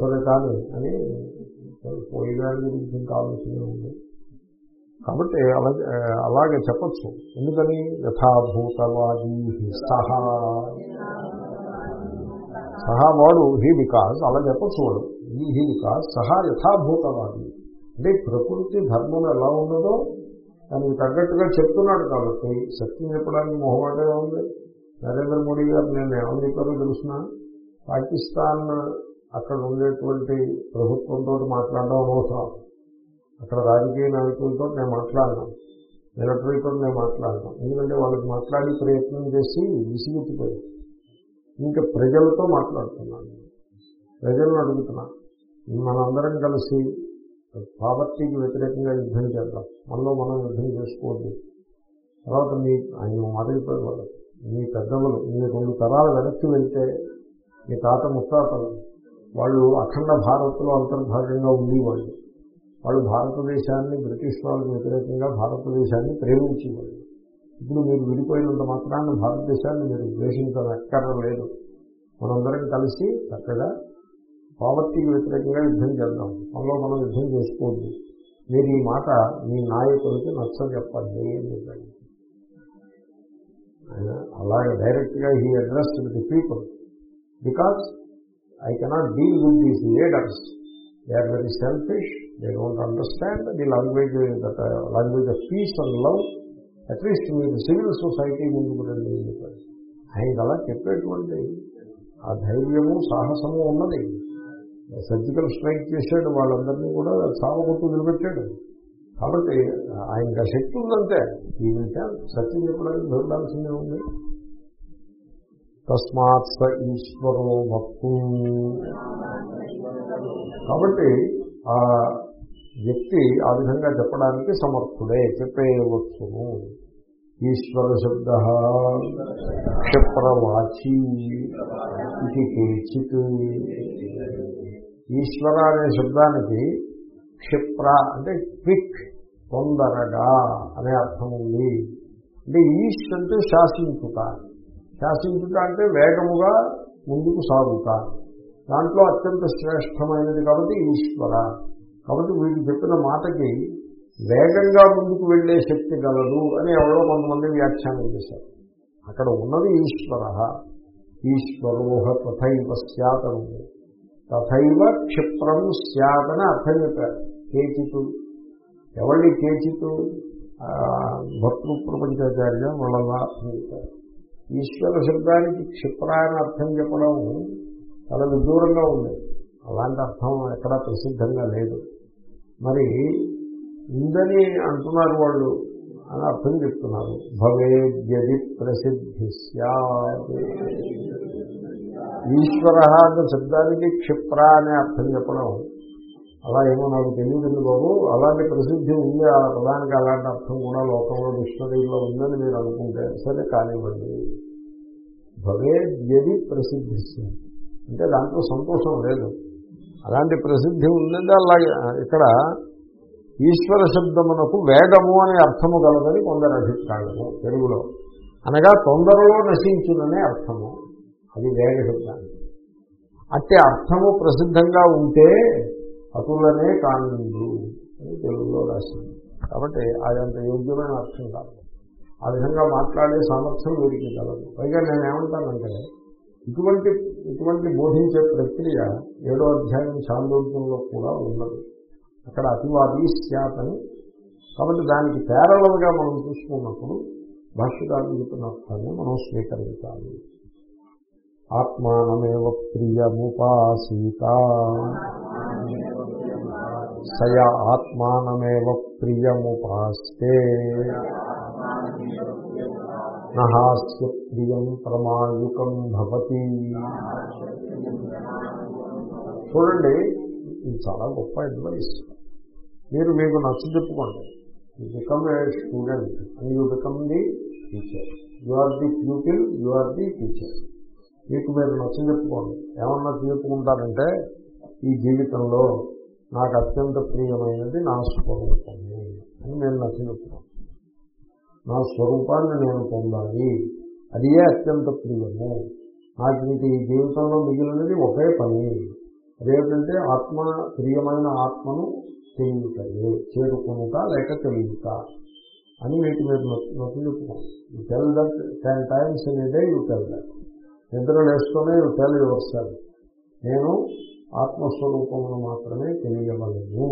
సరే కానీ అని పోయేదాని గురించి ఇంకా ఆలోచన ఉంది కాబట్టి అలాగే అలాగే చెప్పచ్చు. ఎందుకని? యథాభూతవాదీ సహా. సహా వాడు హీ బికాస్ అలా చెప్పచ్చు వాడు. ఈ హీ బికాస్ సహా యథాభూతవాది. అంటే ప్రకృతి ధర్మం ఎలా ఉన్నదో దానికి తగ్గట్టుగా చెప్తున్నాడు కాబట్టి సత్యం చెప్పడానికి మొహమాటే ఉంది. నరేంద్ర మోడీ గారు నేను ఏమని చెప్పారో తెలుసిన? పాకిస్తాన్ అక్కడ ఉండేటువంటి ప్రభుత్వంతో మాట్లాడడం అవసరం అక్కడ రాజకీయ నాయకులతో నేను మాట్లాడినాం. మిలిటరీతో నేను మాట్లాడినాం. ఎందుకంటే వాళ్ళకి మాట్లాడి ప్రయత్నం చేసి విసిగెత్తిపోయి ఇంకా ప్రజలతో మాట్లాడుతున్నాను. ప్రజలను అడుగుతున్నా. మనందరం కలిసి పావర్టీకి వ్యతిరేకంగా యుద్ధం చేద్దాం. మనలో మనం యుద్ధం చేసుకోవద్దు. తర్వాత మీ ఆయన మాట వాళ్ళు. మీ పెద్దవులు మీ రెండు తరాలు వెనక్కి వెళ్తే మీ తాత ముత్తాతలు వాళ్ళు అఖండ భారత్లో అంతర్భాగంగా ఉండేవాళ్ళు. వాళ్ళు భారతదేశాన్ని బ్రిటిష్ వాళ్ళకి వ్యతిరేకంగా భారతదేశాన్ని ప్రేమించేవాళ్ళు. ఇప్పుడు మీరు విడిపోయినంత మాత్రాన్ని భారతదేశాన్ని మీరు ద్వేషించనక్కర్లేదు మనందరం కలిసి చక్కగా పావర్టీకి వ్యతిరేకంగా యుద్ధం చేద్దాం. మనలో మనం యుద్ధం చేసుకోండి మీరు ఈ మాట మీ నాయకులకి నచ్చ చెప్పండి. అని ఆయన అలాగే డైరెక్ట్గా he address the people. Because I cannot deal with these leaders. They are very selfish. They don't understand the language that language of peace and love at least మీరు సివిల్ సొసైటీ ముందుకు రండి అని చెప్పారు ఆయన అలా చెప్పేటువంటి ఆ ధైర్యము సాహసము ఉన్నది. సర్జికల్ స్ట్రైక్ చేశాడు వాళ్ళందరినీ కూడా చావగొట్టు నిలబెట్టాడు. కాబట్టి ఆయన ఆ శక్తి ఉందంటే ఈ విషయం సత్యం చెప్పడానికి దొరకాల్సిందే ఉంది. తస్మాత్ స ఈశ్వరో భక్తు. కాబట్టి ఆ వ్యక్తి ఆ విధంగా చెప్పడానికి సమర్థుడే చెప్పేయవచ్చును ఈశ్వర శబ్ద క్షిప్రవాచి ఇది కేచిత్. ఈశ్వర అనే శబ్దానికి క్షిప్ర అంటే క్విక్ తొందరగా అనే అర్థం ఉంది. అంటే ఈస్ట్ అంటే శాసించుట. శాసించుట అంటే వేగముగా ముందుకు సాగుతాను దాంట్లో అత్యంత శ్రేష్టమైనది కాబట్టి ఈశ్వర. కాబట్టి వీడు చెప్పిన మాటకి వేగంగా ముందుకు వెళ్ళే శక్తి గలదు అని ఎవరో కొంతమంది వ్యాఖ్యానం చేశారు. అక్కడ ఉన్నది ఈశ్వర. ఈశ్వరోహ తథైవ స్యాత్ అని ఉంది. తథైవ క్షిప్రం స్యాత్ అని అర్థం చెప్పారు. కేచితు. ఎవరి కేచితు? భక్తృ ప్రపంచాచార్య అర్థం చెప్పారు. ఈశ్వర శబ్దానికి క్షిప్ర అని అర్థం చెప్పడం చాలా విదూరంగా ఉంది. అలాంటి అర్థం ఎక్కడా ప్రసిద్ధంగా లేదు. మరి ఉందని అంటున్నారు వాళ్ళు అని అర్థం చెప్తున్నారు. భవేద్యది ప్రసిద్ధి ఈశ్వర అన్న శబ్దానికి క్షిప్ర అనే అర్థం చెప్పడం. అలా ఏమో నాకు తెలియదు బాబు. అలాంటి ప్రసిద్ధి ఉంది. ఆ పదానికి అలాంటి అర్థం కూడా లోకంలో డిక్షనరీలో ఉందని మీరు అనుకుంటే సరే కానివ్వండి. భవేద్యది ప్రసిద్ధి అంటే దాంట్లో సంతోషం లేదు. అలాంటి ప్రసిద్ధి ఉందంటే అలాగే ఇక్కడ ఈశ్వర శబ్దమునకు వేగము అనే అర్థము కలదని కొందరు అభిప్రాయము తెలుగులో. అనగా తొందరలో నశించుననే అర్థము. అది వేగ శబ్దానికి అట్టే అర్థము ప్రసిద్ధంగా ఉంటే అతులనే కానుండు అని తెలుగులో రాసింది కాబట్టి అదంత యోగ్యమైన అర్థం కాదు. ఆ విధంగా మాట్లాడే సామర్థ్యం వీరికి కలదు. పైగా నేను ఏమంటానంటే ఇటువంటి ఇటువంటి బోధించే ప్రక్రియ ఏడో అధ్యాయం చాంద్రోగ్యంలో కూడా ఉన్నది. అక్కడ అతివాది శాతని అని. కాబట్టి దానికి పేరలలుగా మనం చూసుకున్నప్పుడు భాష్యకారులు చెప్పిన అర్థాన్ని మనం స్వీకరించాలి. ఆత్మానమేవ ప్రియముపాసీత. సయ ఆత్మానమేవ ప్రియముపాస్తే. నహాస్య ప్రియం ప్రమాయుకం భవతి. చూడండి ఇది చాలా గొప్ప అడ్వైస్ మీరు మీకు నచ్చ చెప్పుకోండి. You become a student and you become the teacher you are the pupil you are the teacher మీకు మీరు నచ్చ చెప్పుకోండి. ఏమన్నా చెప్పుకుంటారంటే ఈ జీవితంలో నాకు అత్యంత ప్రియమైనది నా స్వరూపమే అని నేను నచ్చ చెప్తాను నా స్వరూపాన్ని నేను పొందాలి. అదే అత్యంత ప్రియము. నాకు ఇంక ఈ జీవితంలో మిగిలినది ఒకే పని. అదేంటంటే ఆత్మ ప్రియమైన ఆత్మను తెలియటయే చేరుకునుట లేక తెలియట అని మీకు మీరు నొప్పి చెప్పుకోండి you tell that ten times in day you tell that నిద్ర వేసుకొని యూ టెల్ యువర్ సెల్ నేను ఆత్మస్వరూపమును మాత్రమే తెలియవలను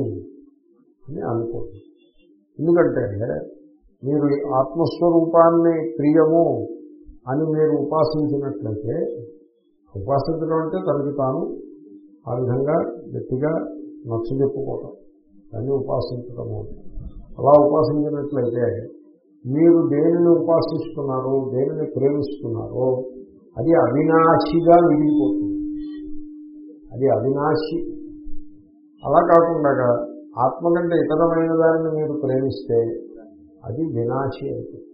అని అనుకోండి. ఎందుకంటే మీరు ఆత్మస్వరూపాన్ని ప్రియము అని మీరు ఉపాసించినట్లయితే ఉపాసించడం అంటే తనకి తాను ఆ విధంగా గట్టిగా నచ్చజెప్పుకోవటం దాన్ని ఉపాసించటము. అలా ఉపాసించినట్లయితే మీరు దేనిని ఉపాసిస్తున్నారో దేనిని ప్రేమిస్తున్నారో అది అవినాశిగా మిగిలిపోతుంది. అది అవినాశి. అలా కాకుండా ఆత్మ కంటే ఇతరమైన దానిని మీరు ప్రేమిస్తే అది వినాశి అవుతుంది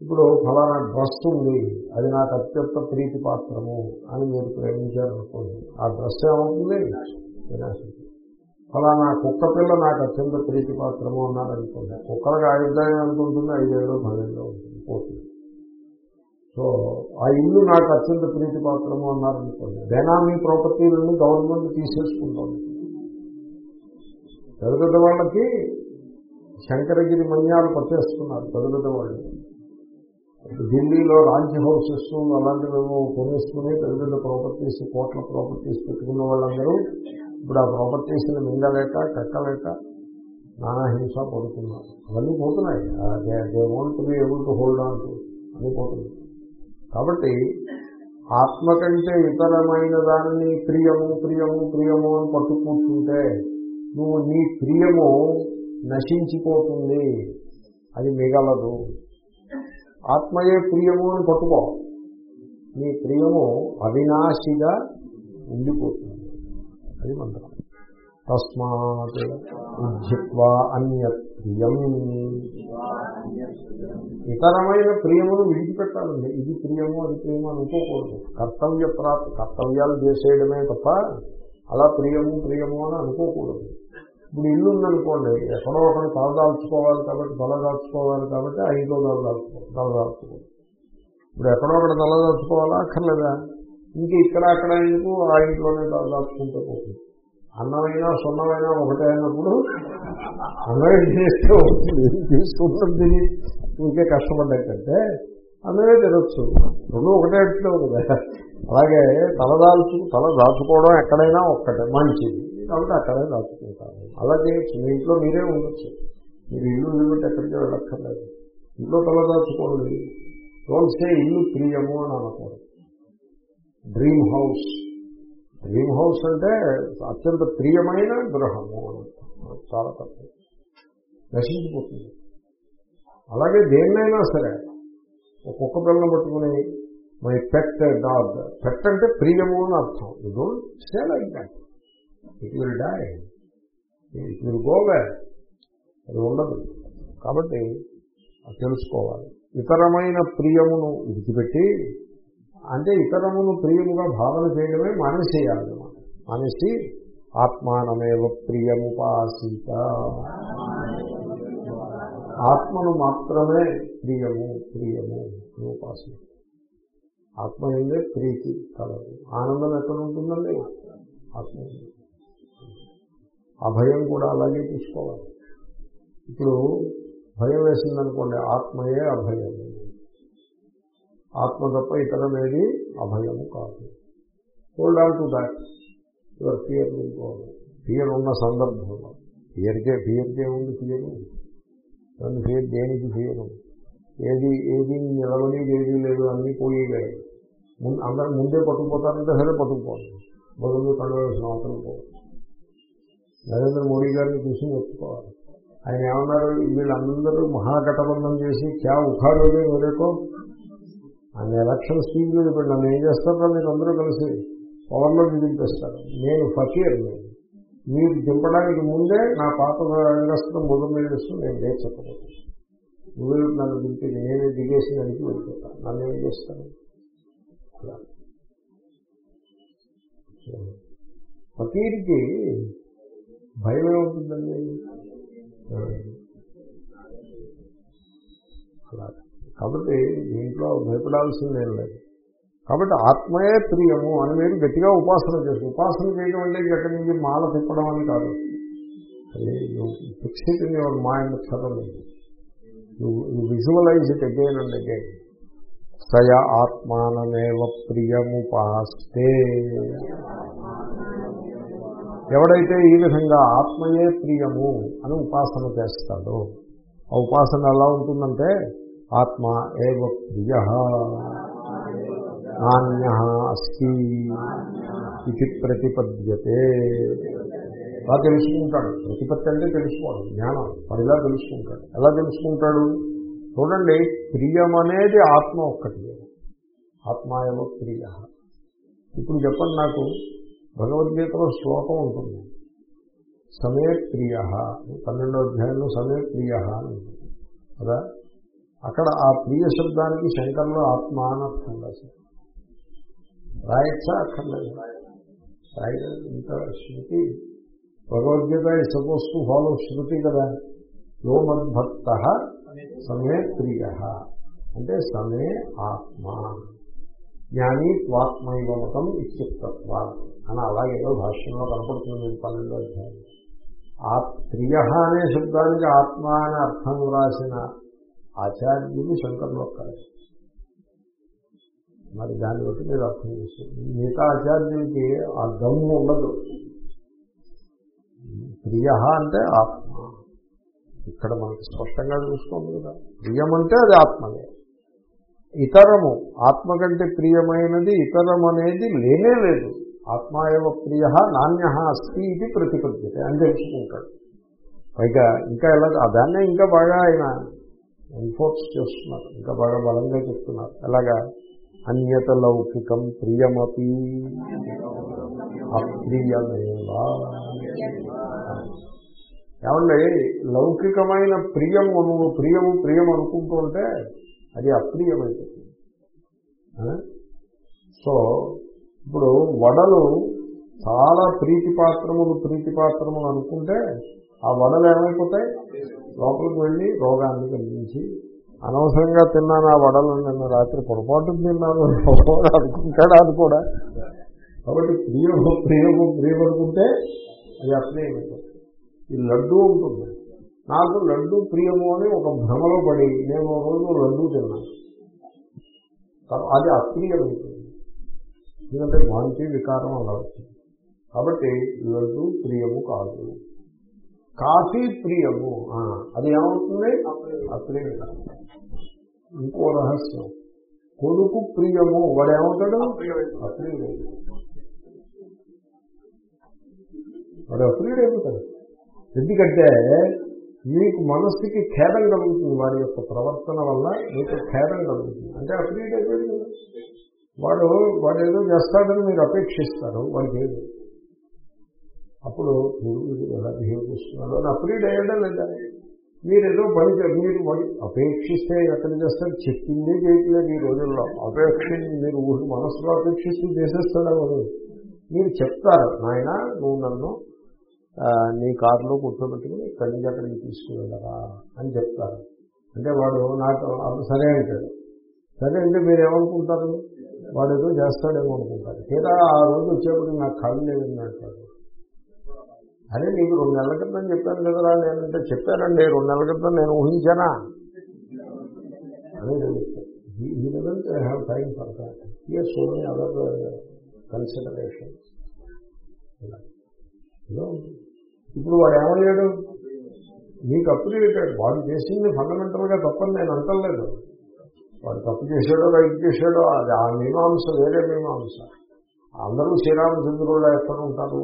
ఇప్పుడు ఫలానా డ్రెస్ ఉంది అది నాకు అత్యంత ప్రీతి పాత్రము అని మీరు ప్రేమించారనుకోండి ఆ డ్రెస్ ఏమవుతుంది? వినాశం ఫలానా కుక్క పిల్ల నాకు అత్యంత ప్రీతి పాత్రము అన్నారనుకోండి కుక్కలకు ఆయుర్దాయం ఎంత ఉంటుంది ఐదేళ్ళు పన్నెండు ఉంటుంది పోతుంది సో ఆ ఇల్లు నాకు అత్యంత ప్రీతి పాత్రము అన్నారనుకోండి బెనామీ ప్రాపర్టీలను గవర్నమెంట్ తీసేసుకుంటుంది. పెద్ద పెద్ద వాళ్ళకి శంకరగిరి మన్యాలు పట్టేస్తున్నారు పెద్ద పెద్ద వాళ్ళు. ఢిల్లీలో రాజ్య హౌసెస్ అలాంటివేమో కొనేసుకుని పెద్ద పెద్ద ప్రాపర్టీస్ కోట్ల ప్రాపర్టీస్ పెట్టుకున్న వాళ్ళందరూ ఇప్పుడు ఆ ప్రాపర్టీస్ని మింగలేక కక్కలేక నానా హింస పడుతున్నారు. అవన్నీ పోతున్నాయి. They want be able to hold on to అన్నీ పోతున్నాయి. కాబట్టి ఆత్మ కంటే ఇతరమైన దానిని ప్రియము ప్రియము ప్రియము అని పట్టు కూర్చుంటే నువ్వు నీ ప్రియము నశించిపోతుంది. అది మిగలదు. ఆత్మయే ప్రియము అని పట్టుకో. నీ ప్రియము అవినాశిగా ఉండిపోతుంది. అది మంత్రం. తస్మాత్ ఉద్యత్వా అన్యత్ ప్రియం ఇతరమైన ప్రియమును విడిచిపెట్టాలండి. ఇది ప్రియము అది ప్రియము అనుకోకూడదు. కర్తవ్య ప్రాప్తి కర్తవ్యాలు చేసేయడమే తప్ప అలా ప్రియము ప్రియము అని అనుకోకూడదు. ఇప్పుడు ఇల్లు ఉందనుకోండి ఎక్కడో ఒకటి తలదాల్చుకోవాలి కాబట్టి తలదాల్చుకోవాలి కాబట్టి ఆ ఇంట్లో తలదాల్చుకో తలదాల్చుకో ఇప్పుడు ఎక్కడో ఒకటి తలదాల్చుకోవాలా అక్కర్లేదా? ఇంకా ఇక్కడ అక్కడ ఎందుకు ఆ ఇంట్లోనే తలదాల్చుకుంటూ పోతుంది. అన్నమైనా సున్నమైనా ఒకటే అయినప్పుడు అన్నమే చేస్తే వస్తుంది తీసుకుంటుంది తిని ఇంకే కష్టపడ్డాకంటే అన్నమే తినొచ్చు. రెండు ఒకటే ఎడుతున్నావు కదా. అలాగే తలదాల్చు తల దాచుకోవడం ఎక్కడైనా ఒక్కటే మంచిది. కాబట్టి అక్కడే దాచుకుంటారు అలా చేయొచ్చు. మీ ఇంట్లో మీరే ఉండొచ్చు. మీరు ఇల్లు నిలబెట్టి ఎక్కడికి వెళ్ళక్కర్లేదు. ఇంట్లో తల దాచుకోండి. డోంట్ సే ఇల్లు ప్రియము అని అనకూడదు. డ్రీమ్ హౌస్ డ్రీమ్ హౌస్ అంటే అత్యంత ప్రియమైన గృహము అని చాలా తక్కువ నశించిపోతుంది. అలాగే దేన్నైనా సరే ఒక కుక్క పిల్లని పట్టుకుని మై పెట్ డాగ్ పెట్ అంటే ప్రియము అని అర్థం. You don't say like that it will die it will go well అది ఉండదు. కాబట్టి తెలుసుకోవాలి. ఇతరమైన ప్రియమును విడిచిపెట్టి అంటే ఇతరమును ప్రియముగా భావన చేయడమే మానేసేయాలన్నమాట మానేసి ఆత్మానమేవ ప్రియముపాసీత. ఆత్మను మాత్రమే ప్రియము ప్రియము అని ఉపాసన. ఆత్మ ఏందే ప్రీతి కలదు. ఆనందం ఎక్కడ ఉంటుందండి? ఆత్మ ఆ అభయం కూడా అలాగే తీసుకోవాలి. ఇప్పుడు భయం వేసిందనుకోండి ఆత్మయే అభయము ఆత్మ తప్ప ఇతరమేది అభయము కాదు. Hold on to that your fear fear ఉన్న సందర్భంలో ఫియర్కే ఫియర్కే ఉంది ఫియరు దాన్ని ఫియర్ దేనికి ఫియరు ఏది ఏది నిలవని ఏది లేదు అన్నీ పోయేవే. ముందు అందరూ ముందే పట్టుకుపోతారంటే సరే పట్టుకుపోవాలి. బదులు కడవలసిన అవసరం పోవచ్చు నరేంద్ర మోడీ గారిని చూసి ఒప్పుకోవాలి. ఆయన ఏమన్నారు? వీళ్ళందరూ మహాగఠబంధం చేసి క్యా ఉఖాడోగే మరేకో? ఆయన ఎలక్షన్ స్పీచ్లో చెప్పండి నన్ను ఏం చేస్తారో మీరు అందరూ కలిసి పవర్లో దింపేస్తారు నేను ఫకీర్ నేను. మీరు దింపడానికి ముందే నా పాత రంగస్థం మొదలు మీద నేను లేచకపోతాను నువ్వు నన్ను దింపి నేనే దిగేసి దానికి వెళ్ళిపోతాను నన్ను ఏం చేస్తాను ఫకీర్కి భయం ఏముంటుందండి? అలా. కాబట్టి దీంట్లో భయపడాల్సిందేం లేదు. కాబట్టి ఆత్మయే ప్రియము అని మీరు గట్టిగా ఉపాసన చేసి ఉపాసన చేయడం అంటే ఎక్కడి నుంచి మాల తిప్పడం అని కాదు. అది fix it in your mind suddenly నువ్వు visualise it again and again సయ ఆత్మానమేవ ప్రియముపాస్తే. ఎవడైతే ఈ విధంగా ఆత్మయే ప్రియము అని ఉపాసన చేస్తాడో ఆ ఉపాసన ఎలా ఉంటుందంటే ఆత్మ ఏవ ప్రియ నాణ్య అస్తి ఇది ప్రతిపద్యతే. అలా తెలుసుకుంటాడు. ప్రతిపత్తి అంటే తెలుసుకోవడం జ్ఞానం పడిలా తెలుసుకుంటాడు. ఎలా తెలుసుకుంటాడు? చూడండి ప్రియం అనేది ఆత్మ ఒక్కటి. ఆత్మ ఏవో ప్రియ. ఇప్పుడు చెప్పండి నాకు భగవద్గీతలో శ్లోకం ఉంటుంది. సమే ప్రియ పన్నెండో అధ్యాయంలో సమే ప్రియ అని ఉంటుంది. కదా? అక్కడ ఆ ప్రియ శబ్దానికి శంకర్లో ఆత్మ అని అర్థం రాశారు రాయచ్చా? అక్కర్లేదు. రాయలేదు. ఇంకా శృతి. భగవద్గీత ఈ సపోజ్ టు ఫాలో శృతి కదా? యో మద్భక్త సమే ప్రియ అంటే సమే ఆత్మ. జ్ఞాని త్వాత్మైవ మతం ఇత్యుక్తత్వ అని అలాగేదో భాష్యంలో కనపడుతుంది మీకు పన్నెండో అధ్యాయం. ఆ ప్రియ అనే శబ్దానికి ఆత్మ అనే అర్థం రాసిన ఆచార్యులు శంకర్లో మరి దాన్ని బట్టి మీరు అర్థం చేస్తుంది మిగతా ఆచార్యులకి ఆ దమ్ము ఉండదు. ప్రియ అంటే ఆత్మ. ఇక్కడ మనకి స్పష్టంగా చూసుకోండి కదా. ప్రియమంటే అది ఆత్మనే. ఇతరము ఆత్మ కంటే ప్రియమైనది ఇతరం అనేది లేనే లేదు. ఆత్మాయవ ప్రియ నాణ్య అస్తి ఇది ప్రతిపద్యత అని తెలుసుకుంటాడు. పైగా ఇంకా ఎలా దాన్నే ఇంకా బాగా ఆయన ఎన్ఫోర్స్ చేస్తున్నారు. ఇంకా బాగా బలంగా చెప్తున్నారు. ఎలాగా అన్యత లౌకికం ప్రియమతి అప్రియమేవా. ఏమండి లౌకికమైన ప్రియము నువ్వు ప్రియము ప్రియం అనుకుంటుంటే అది అప్రియమైపోతుంది. సో ఇప్పుడు వడలు చాలా ప్రీతిపాత్రములు ప్రీతిపాత్రములు అనుకుంటే ఆ వడలు ఏమైపోతాయి? లోపలికి వెళ్ళి రోగాన్ని కలిగించి అనవసరంగా తిన్నాను ఆ వడలు నిన్న రాత్రి పొరపాటు తిన్నాను అనుకుంటాడు అది కూడా. కాబట్టి ప్రియము ప్రియము ప్రియపడుకుంటే అది అప్రియమైపోతుంది ఈ లడ్డు ఉంటుంది. నాకు లడ్డు ప్రియము అని ఒక భ్రమలో పడి నేను ఒక రోజు లడ్డు తిన్నాను. అది అప్రియమైపోతుంది ఎందుకంటే వాంతి వికారం అలా వచ్చింది. కాబట్టి లడ్డు ప్రియము కాదు. కాఫీ ప్రియము. అది ఏమవుతుంది? అప్రియం. ఇంకో రహస్యం. కొడుకు ప్రియము. వాడు ఏమవుతాడు అప్రియుడు వాడు అప్రియుడు అయిపోతాడు ఎందుకంటే మీకు మనస్సుకి ఖేదం కలుగుతుంది వాడి యొక్క ప్రవర్తన వల్ల మీకు ఖేదం కలుగుతుంది. అంటే అప్రియుడు అయిపోయింది. వాడు వాడు ఏదో చేస్తాడని మీరు అపేక్షిస్తారు వాడికి ఏదో? అప్పుడు మీరు ఎలా బిహేవ్ చేస్తున్నాడు అని అప్రీడ్ అయ్యాడా లేదా? మీరు ఏదో పని మీరు అపేక్షిస్తే ఎక్కడ చేస్తారు? చెప్పింది చేయట్లేదు ఈ రోజుల్లో. అపేక్ష మీరు ఊహి మనసులో అపేక్షిస్తూ చేసేస్తాడా వాడు? మీరు చెప్తారు నాయన నువ్వు నన్ను నీ కారులో కూర్చోబెట్టుకుని ఇక్కడి నుంచి అక్కడికి తీసుకువెళ్ళరా అని చెప్తారు. అంటే వాడు నాకు అప్పుడు సరే అంటాడు. సరే అంటే మీరు ఏమనుకుంటారు వాడు ఏదో చేస్తాడేమో అనుకుంటారు తీరా ఆ రోజు వచ్చేప్పుడు నాకు కళ్ళు లేదని అరే నీకు రెండు నెలల క్రితం చెప్పాను కదరా నేనంటే చెప్పానండి రెండు నెలల క్రితం నేను ఊహించానా? అని ఈ doesn't have time for that here so many other considerations ఇప్పుడు వాడు ఏమయ్యాడు నీకు అప్రియేటెడ్ వాడు చేసింది ఫండమెంటల్గా తప్పని నేను అంటలేదు. వాడు తప్పు చేశాడో రైట్ చేశాడో అది ఆ మీమాంస వేరే మీమాంస. అందరూ శ్రీరామచంద్రుడు ఎక్కడ ఉంటారు.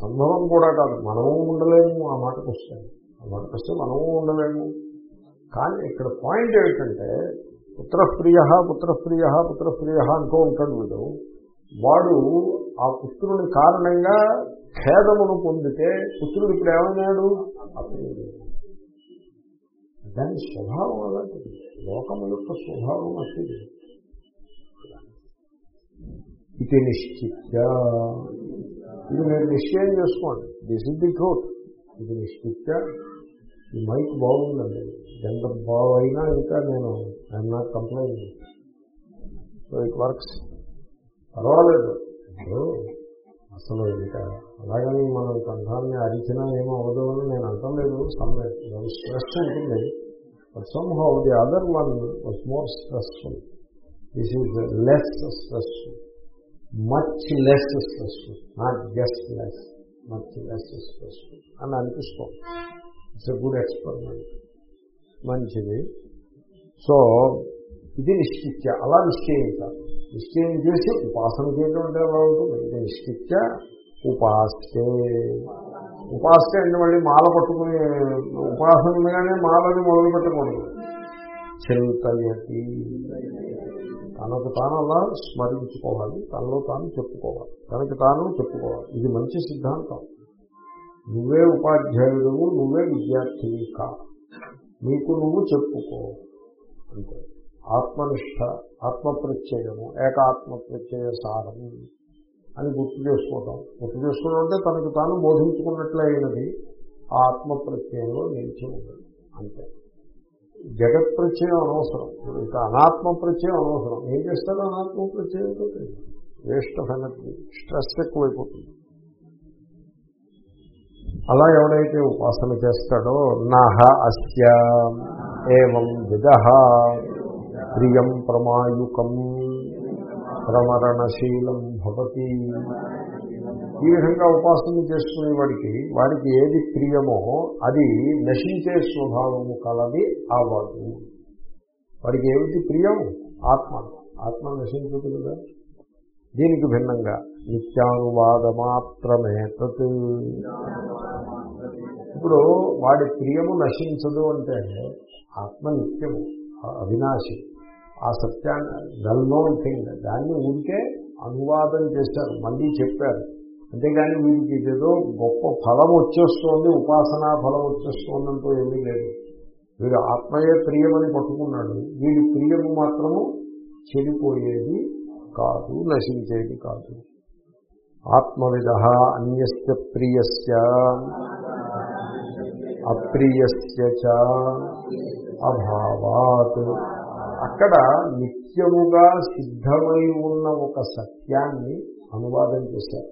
సంభవం కూడా కాదు మనము ఉండలేము ఆ మాటకు వస్తాయి ఆ మాటకు వస్తే మనము ఉండలేము. కానీ ఇక్కడ పాయింట్ ఏమిటంటే పుత్రప్రియ పుత్రప్రియ పుత్రప్రియ అంటూ ఉంటాడు వీడు. వాడు ఆ పుత్రుని కారణంగా ఖేదమును పొందితే పుత్రుడు ఇప్పుడు ఏమన్నాడు? అప్రియుడు దాని స్వభావం అలాంటిది. లోకము యొక్క స్వభావం అట్టిది ఇది నిశ్చిత్య. ఇది మీరు నిశ్చయం చేసుకోండి. దిస్ ఇస్ ది ట్రూత్ ఇది నిశ్చిత్య. ఈ మైక్ బాగుందండి. ఎంత బాగైనా ఇంకా నేను I'm not complaint so it works పర్వాలేదు. అసలు ఇంకా అలాగని మనం కంఠాన్ని అరిచినా ఏమో అవదు అని నేను అంటలేదు. సమ్ స్ట్రెస్ ఉంటుంది. But somehow the other one was more stressful this is less stressful much less stressful not just less much less stressful అని అనిపిస్తుంది ఇట్స్ ఎ గుడ్ ఎక్స్పెరిమెంట్ మంచిది సో ఇది నిశ్చిత్య. అలా నిశ్చయించాలి. నిశ్చయం చేసి ఉపాసన చేయడం అంటే ఎలా ఉంటుంది? ఇది నిశ్చిత్య. ఉపాస్తే ఉపాస్తే అంటే మళ్ళీ మాల పట్టుకుని ఉపాసన ఉండగానే మాలని మొదలు పెట్టకూడదు. చింతయతి. తనకు తాను అలా స్మరించుకోవాలి తనలో తాను చెప్పుకోవాలి తనకు తాను చెప్పుకోవాలి. ఇది మంచి సిద్ధాంతం. నువ్వే ఉపాధ్యాయుడు నువ్వే విద్యార్థివి కా నీకు నువ్వు చెప్పుకో అంటే ఆత్మనిష్ట ఆత్మప్రత్యయము ఏకాత్మ ప్రత్యయ సారము. అని గుర్తు చేసుకోవటం. గుర్తు చేసుకోవడం అంటే తనకు తాను బోధించుకున్నట్లయినది ఆ ఆత్మ ప్రత్యయంలో నిలిచి ఉండదు అంతే. జగత్ ప్రత్యయం అనవసరం. ఇంకా అనాత్మ ప్రత్యయం అనవసరం. ఏం చేస్తారు అనాత్మ ప్రత్యయంతో వేస్ట్ ఆఫ్ ఎనర్జీ. స్ట్రెస్ ఎక్కువైపోతుంది. అలా ఎవడైతే ఉపాసన చేస్తాడో నహ అస్య ఏం విధ ప్రియం ప్రమాయుకం. ప్రమరణశీలం భవతి. ఈ విధంగా ఉపాసన చేసుకునే వాడికి వాడికి ఏది ప్రియమో అది నశించే స్వభావము కలది అవ్వదు వాడికి ఏమిటి ప్రియం? ఆత్మ. ఆత్మ నశించదు కదా. దీనికి భిన్నంగా నిత్యానువాద మాత్రమే తత్. ఇప్పుడు వాడి ప్రియము నశించదు అంటే ఆత్మ నిత్యము అవినాశి. ఆ సత్యాన్ని వెల్ నోన్ థింగ్ దాన్ని ఊరికే అనువాదం చేశారు మళ్ళీ చెప్పారు. అంతేగాని వీడికి ఏదో గొప్ప ఫలం వచ్చేస్తోంది ఉపాసనా ఫలం వచ్చేస్తోందంటూ ఏమీ లేదు. వీడు ఆత్మయే ప్రియమని పట్టుకున్నాడు. వీడి ప్రియము మాత్రము చెడిపోయేది కాదు నశించేది కాదు. ఆత్మవిద అన్యస్య ప్రియస్య అప్రియస్య చ అభావాత్. అక్కడ నిత్యముగా సిద్ధమై ఉన్న ఒక సత్యాన్ని అనువాదం చేశారు.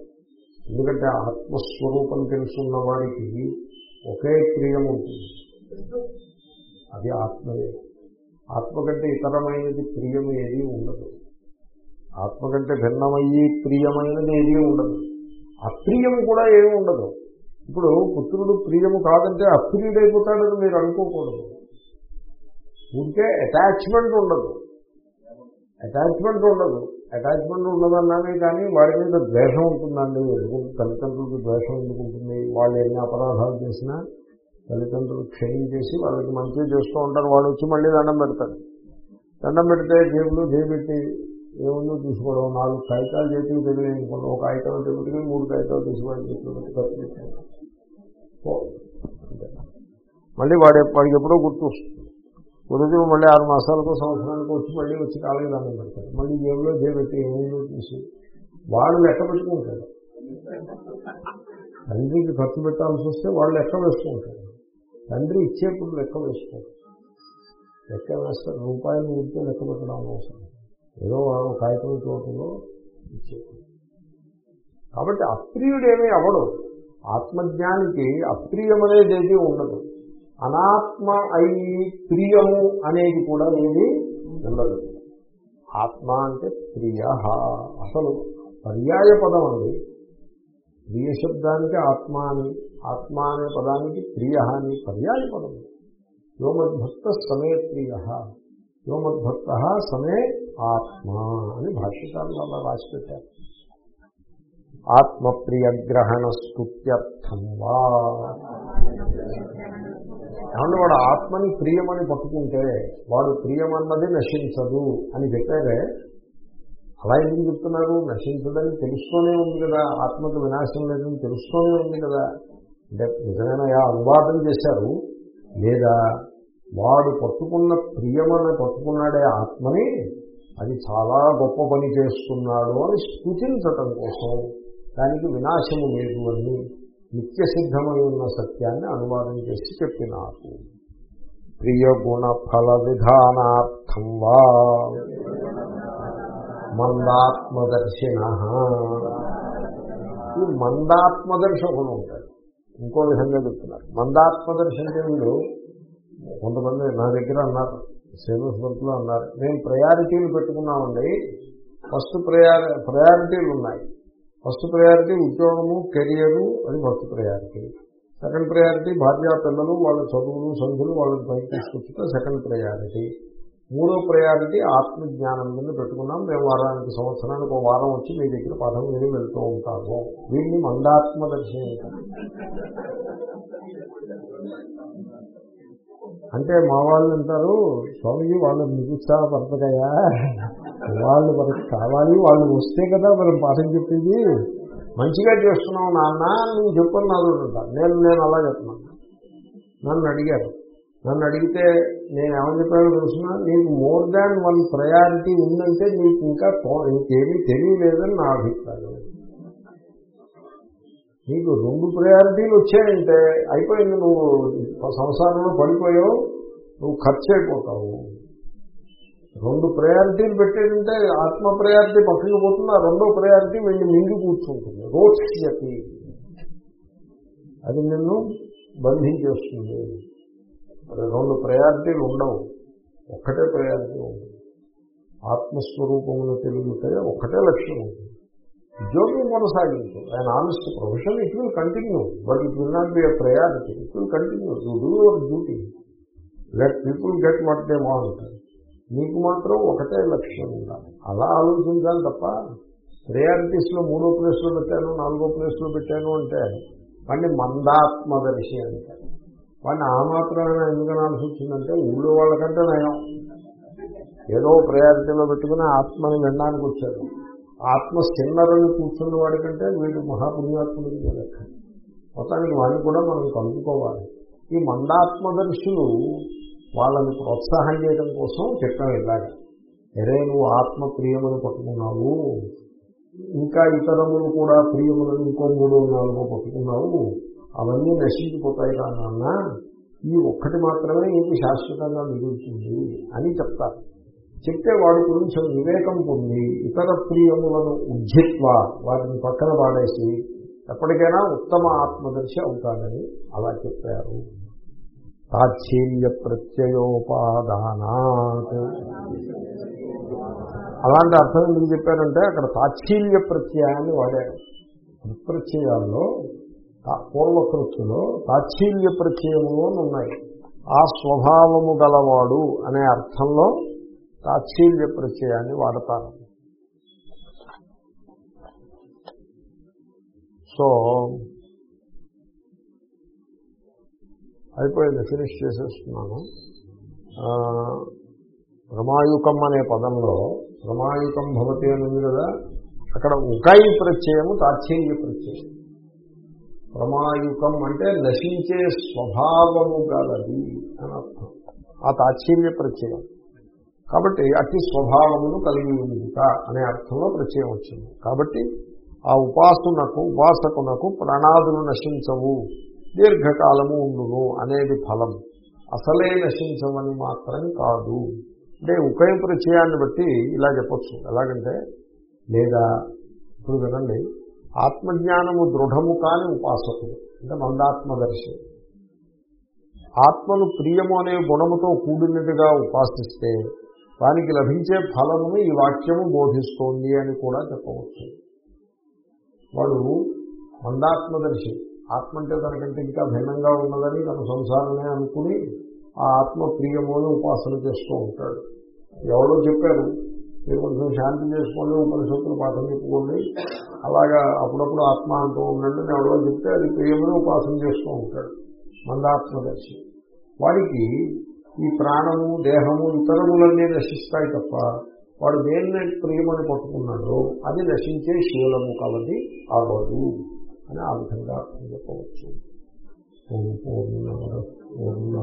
ఎందుకంటే ఆత్మస్వరూపం తెలుసున్న వాడికి ఒకే ప్రియం ఉంటుంది. అది ఆత్మయే ఆత్మ కంటే ఇతరమైనది ప్రియం ఏది ఉండదు. ఆత్మ కంటే భిన్నమయ్యి ప్రియమైనది ఏది ఉండదు. అప్రియం కూడా ఏమి ఉండదు. ఇప్పుడు పుత్రుడు ప్రియము కాదంటే అప్రియుడైపోతాడని మీరు అనుకోకూడదు. ఉంటే అటాచ్మెంట్ ఉండదు. అటాచ్మెంట్ ఉండదు. అటాచ్మెంట్ ఉండదన్నానే కానీ వాడి మీద ద్వేషం ఉంటుందండి. ఎందుకు తల్లిదండ్రులకు ద్వేషం ఎందుకుంటుంది? వాళ్ళు ఎన్ని అపరాధాలు చేసినా తల్లిదండ్రులు చేసి వాళ్ళకి మంచిగా చేస్తూ ఉంటారు. వాడు వచ్చి మళ్ళీ దండం పెడతాడు దండం పెడితే జేబులు జేబెట్టి ఏముందో తీసుకోవడం నాలుగు కాగితాలు చేతికి తెలియకుండా ఒక కాగితం పెట్టుకుని మూడు కాగితాలు తీసుకోవడం చెప్పి పెట్టి ఖర్చు మళ్ళీ వాడే వాడికి ఎప్పుడో గుర్తు వస్తుంది గురించి మళ్ళీ ఆరు మాసాలకు సంవత్సరానికి వచ్చి మళ్ళీ వచ్చి కాలేజీ దానం పెడతారు. మళ్ళీ జేబులో జేబెట్టి ఏముందో తీసి వాళ్ళు లెక్క పెట్టుకుంటారు. తండ్రికి ఖర్చు పెట్టాల్సి వస్తే వాళ్ళు లెక్క వేసుకుంటారు. తండ్రి ఇచ్చేప్పుడు లెక్క వేసుకోరు. లెక్క వేస్తారు రూపాయలు ఉంటే లెక్క పెట్టడం అవసరం. ఏదో వాడు కాగితం చోటులో ఇచ్చేప్పుడు. కాబట్టి అప్రియుడేమీ అవడు ఆత్మజ్ఞానికి అప్రియమనేది ఏది ఉండదు. అనాత్మ అయి ప్రియము అనేది కూడా ఏది ఉండదు. ఆత్మ అంటే ప్రియ అసలు పర్యాయ పదం అండి. ప్రియ శబ్దానికి ఆత్మ అని ఆత్మ అనే పదానికి ప్రియ అని పర్యాయ పదం. యోమద్భక్త సమే ప్రియ యోమద్భక్త సమే ఆత్మ అని భాష్యకారులు అలా రాసి పెట్టారు ఆత్మప్రియగ్రహణ స్తుత్యర్థం వా. ఏమన్నా వాడు ఆత్మని ప్రియమని పట్టుకుంటే వాడు ప్రియమన్నది నశించదు అని చెప్పారే. అలా ఎందుకు చెప్తున్నారు? నశించదని తెలుస్తూనే ఉంది కదా. ఆత్మకు వినాశం లేదని తెలుస్తూనే ఉంది కదా. అంటే నిజమైన అనువాదం చేశారు. లేదా వాడు పట్టుకున్న ప్రియమని పట్టుకున్నాడే ఆత్మని అది చాలా గొప్ప పని చేస్తున్నాడు అని స్థుతించటం కోసం దానికి వినాశము లేదు అని నిత్య సిద్ధమై ఉన్న సత్యాన్ని అనువాదం చేసి చెప్పినారు. ప్రియగుణ ఫల విధానార్థం వా మందాత్మదర్శిన. ఈ మందాత్మదర్శి ఒకడు ఉంటాడు ఇంకో విధంగా చెప్తున్నారు. మందాత్మదర్శి అంటే కొంతమంది నా దగ్గర అన్నారు సేవస్ బంతులు అన్నారు మేము ప్రయారిటీలు పెట్టుకున్నామండి. ఫస్ట్ ప్రయారి ప్రయారిటీలు ఉన్నాయి ఫస్ట్ ప్రయారిటీ ఉద్యోగము కెరియరు అది ఫస్ట్ ప్రయారిటీ సెకండ్ ప్రయారిటీ భార్యా పిల్లలు వాళ్ళ చదువులు సంధులు వాళ్ళని పైకి తీసుకొచ్చుట సెకండ్ ప్రయారిటీ. మూడో ప్రయారిటీ ఆత్మజ్ఞానం కింద పెట్టుకున్నాం. మేము వారానికి సంవత్సరానికి ఒక వారం వచ్చి మీ దగ్గర పాఠం విని వెళ్తూ ఉంటాము. దీన్ని మందాత్మ దర్శనం అంటే మా వాళ్ళు అంటారు స్వామిజీ వాళ్ళు నిరుత్సాహపడతాయా వాళ్ళు మనకు కావాలి వాళ్ళు వస్తే కదా మనం పాఠం చెప్పింది. మంచిగా చేస్తున్నావు నాన్న నువ్వు చెప్పని నాదు అంటారు. నేను నేను అలా చెప్తున్నాను. నన్ను అడిగారు. నన్ను అడిగితే నేను ఏమని చెప్పానో తెలుసిన నీకు మోర్ దాన్ వన్ ప్రయారిటీ ఉందంటే నీకు ఇంకా ఇంకేమీ తెలియలేదని నా అభిప్రాయం. నీకు రెండు ప్రయారిటీలు వచ్చాయంటే అయిపోయింది నువ్వు సంసారంలో పడిపోయావు నువ్వు ఖర్చు అయిపోతావు రెండు ప్రయారిటీలు పెట్టేదంటే ఆత్మ ప్రయారిటీ పక్కకి పోతుంది ఆ రెండో ప్రయారిటీ వెళ్ళి మింగి కూర్చుంటుంది రోడ్స్యతి అది నిన్ను బంధించేస్తుంది. రెండు ప్రయారిటీలు ఉండవు ఒక్కటే ప్రయారిటీ ఉంటుంది. ఆత్మస్వరూపమును తెలుగుతే ఒక్కటే లక్ష్యం ఉంటుంది. ఉద్యోగం కొనసాగించు. ఆయన honest profession it will continue but it will not be a priority it will continue you do your duty let people get what they want నీకు మాత్రం ఒకటే లక్ష్యం ఉండాలి. అలా ఆలోచించాలి తప్ప ప్రయారిటీస్లో మూడో ప్లేస్లో పెట్టాను నాలుగో ప్లేస్లో పెట్టాను అంటే వాడిని మందాత్మదర్శి అంటారు. వాడిని ఆ మాత్రమే ఎందుకు అనాల్సి వచ్చిందంటే ఊళ్ళో వాళ్ళకంటే నయం. ఏదో ప్రయారిటీలో పెట్టుకుని ఆత్మని వినడానికి వచ్చాడు ఆత్మ స్కిన్నరని కూర్చున్న వాడికంటే వీడు మహాపుణ్యాత్ముడికి లెక్క. మొత్తానికి వాడిని కూడా మనం కలుపుకోవాలి. ఈ మందాత్మదర్శులు వాళ్ళని ప్రోత్సాహం చేయడం కోసం చెప్పాం ఇలాగ. అరే నువ్వు ఆత్మ ప్రియమని పట్టుకున్నావు. ఇంకా ఇతరములు కూడా ప్రియములను ఇంకో మూడు నాలుగో పట్టుకున్నావు. అవన్నీ నశించిపోతాయి నాన్న. ఈ ఒక్కటి మాత్రమే నీకు శాశ్వతంగా మిగులుతుంది అని చెప్తారు. చెప్తే వాడి కొంచెం వివేకం పొంది ఇతర ప్రియములను ఉజ్జిత్వ వాటిని పక్కన పాడేసి ఎప్పటికైనా ఉత్తమ ఆత్మదర్శి అవుతాడని అలా చెప్పారు. తాచ్ఛీల్య ప్రత్యయోపాదానా అలాంటి అర్థం ఎందుకు చెప్పారంటే అక్కడ తాచ్ఛీల్య ప్రత్యయాన్ని వాడారు. ప్రత్యయాల్లో పూర్వకృత్తులో తాచ్ఛీల్య ప్రత్యయములు ఉన్నాయి. ఆ స్వభావము గలవాడు అనే అర్థంలో తాత్సీల్య ప్రత్యయాన్ని వాడతారు. సో అయిపోయింది ఫినిష్ చేసేస్తున్నాను. ప్రమాయుకం అనే పదంలో ప్రమాయుకం భవతి అని ఉంది కదా అక్కడ ఉకాయి ప్రత్యయము తాత్సీల్య ప్రత్యయం. ప్రమాయుకం అంటే నశించే స్వభావము గలది అని అర్థం. ఆ తాత్సీల్య ప్రత్యయం. కాబట్టి అతి స్వభావమును కలిగి ఉందిట అనే అర్థంలో ప్రత్యయం వచ్చింది. కాబట్టి ఆ ఉపాసనకు ఉపాసకునకు ప్రాణాదులు నశించవు దీర్ఘకాలము ఉండును అనేది ఫలం. అసలే నశించమని మాత్రం కాదు. అంటే ఉకయ ప్రత్యయాన్ని బట్టి ఇలా చెప్పచ్చు. ఎలాగంటే లేదా ఇప్పుడు వినండి ఆత్మజ్ఞానము దృఢము కాని ఉపాసకుడు అంటే మందాత్మదర్శి. ఆత్మను ప్రియము అనే గుణముతో కూడినట్టుగా ఉపాసిస్తే వానికి లభించే ఫలమును ఈ వాక్యము బోధిస్తోంది అని కూడా చెప్పవచ్చు. వాడు మందాత్మదర్శి. ఆత్మ అంటే తనకంటే ఇంకా భిన్నంగా ఉన్నదని తన సంసారమే అనుకుని ఆ ఆత్మ ప్రియమోని ఉపాసన చేస్తూ ఉంటాడు. ఎవరో చెప్పారు మీరు కొంచెం శాంతి చేసుకోండి ఉపనిషత్తులు పాఠం చెప్పుకోండి అలాగా అప్పుడప్పుడు ఆత్మ అంటూ ఉండండి అని ఎవరో చెప్తే అది ప్రియమని ఉపాసన చేస్తూ ఉంటాడు మందాత్మదర్శి. వాడికి ఈ ప్రాణము దేహము ఇతరములన్నీ నశిస్తాయి తప్ప వాడు దేన్ని ప్రియమని పట్టుకున్నాడో అది నశించే శూలము కలది అవ్వదు అని ఆ విధంగా చెప్పవచ్చు. పూర్ణ పూర్ణ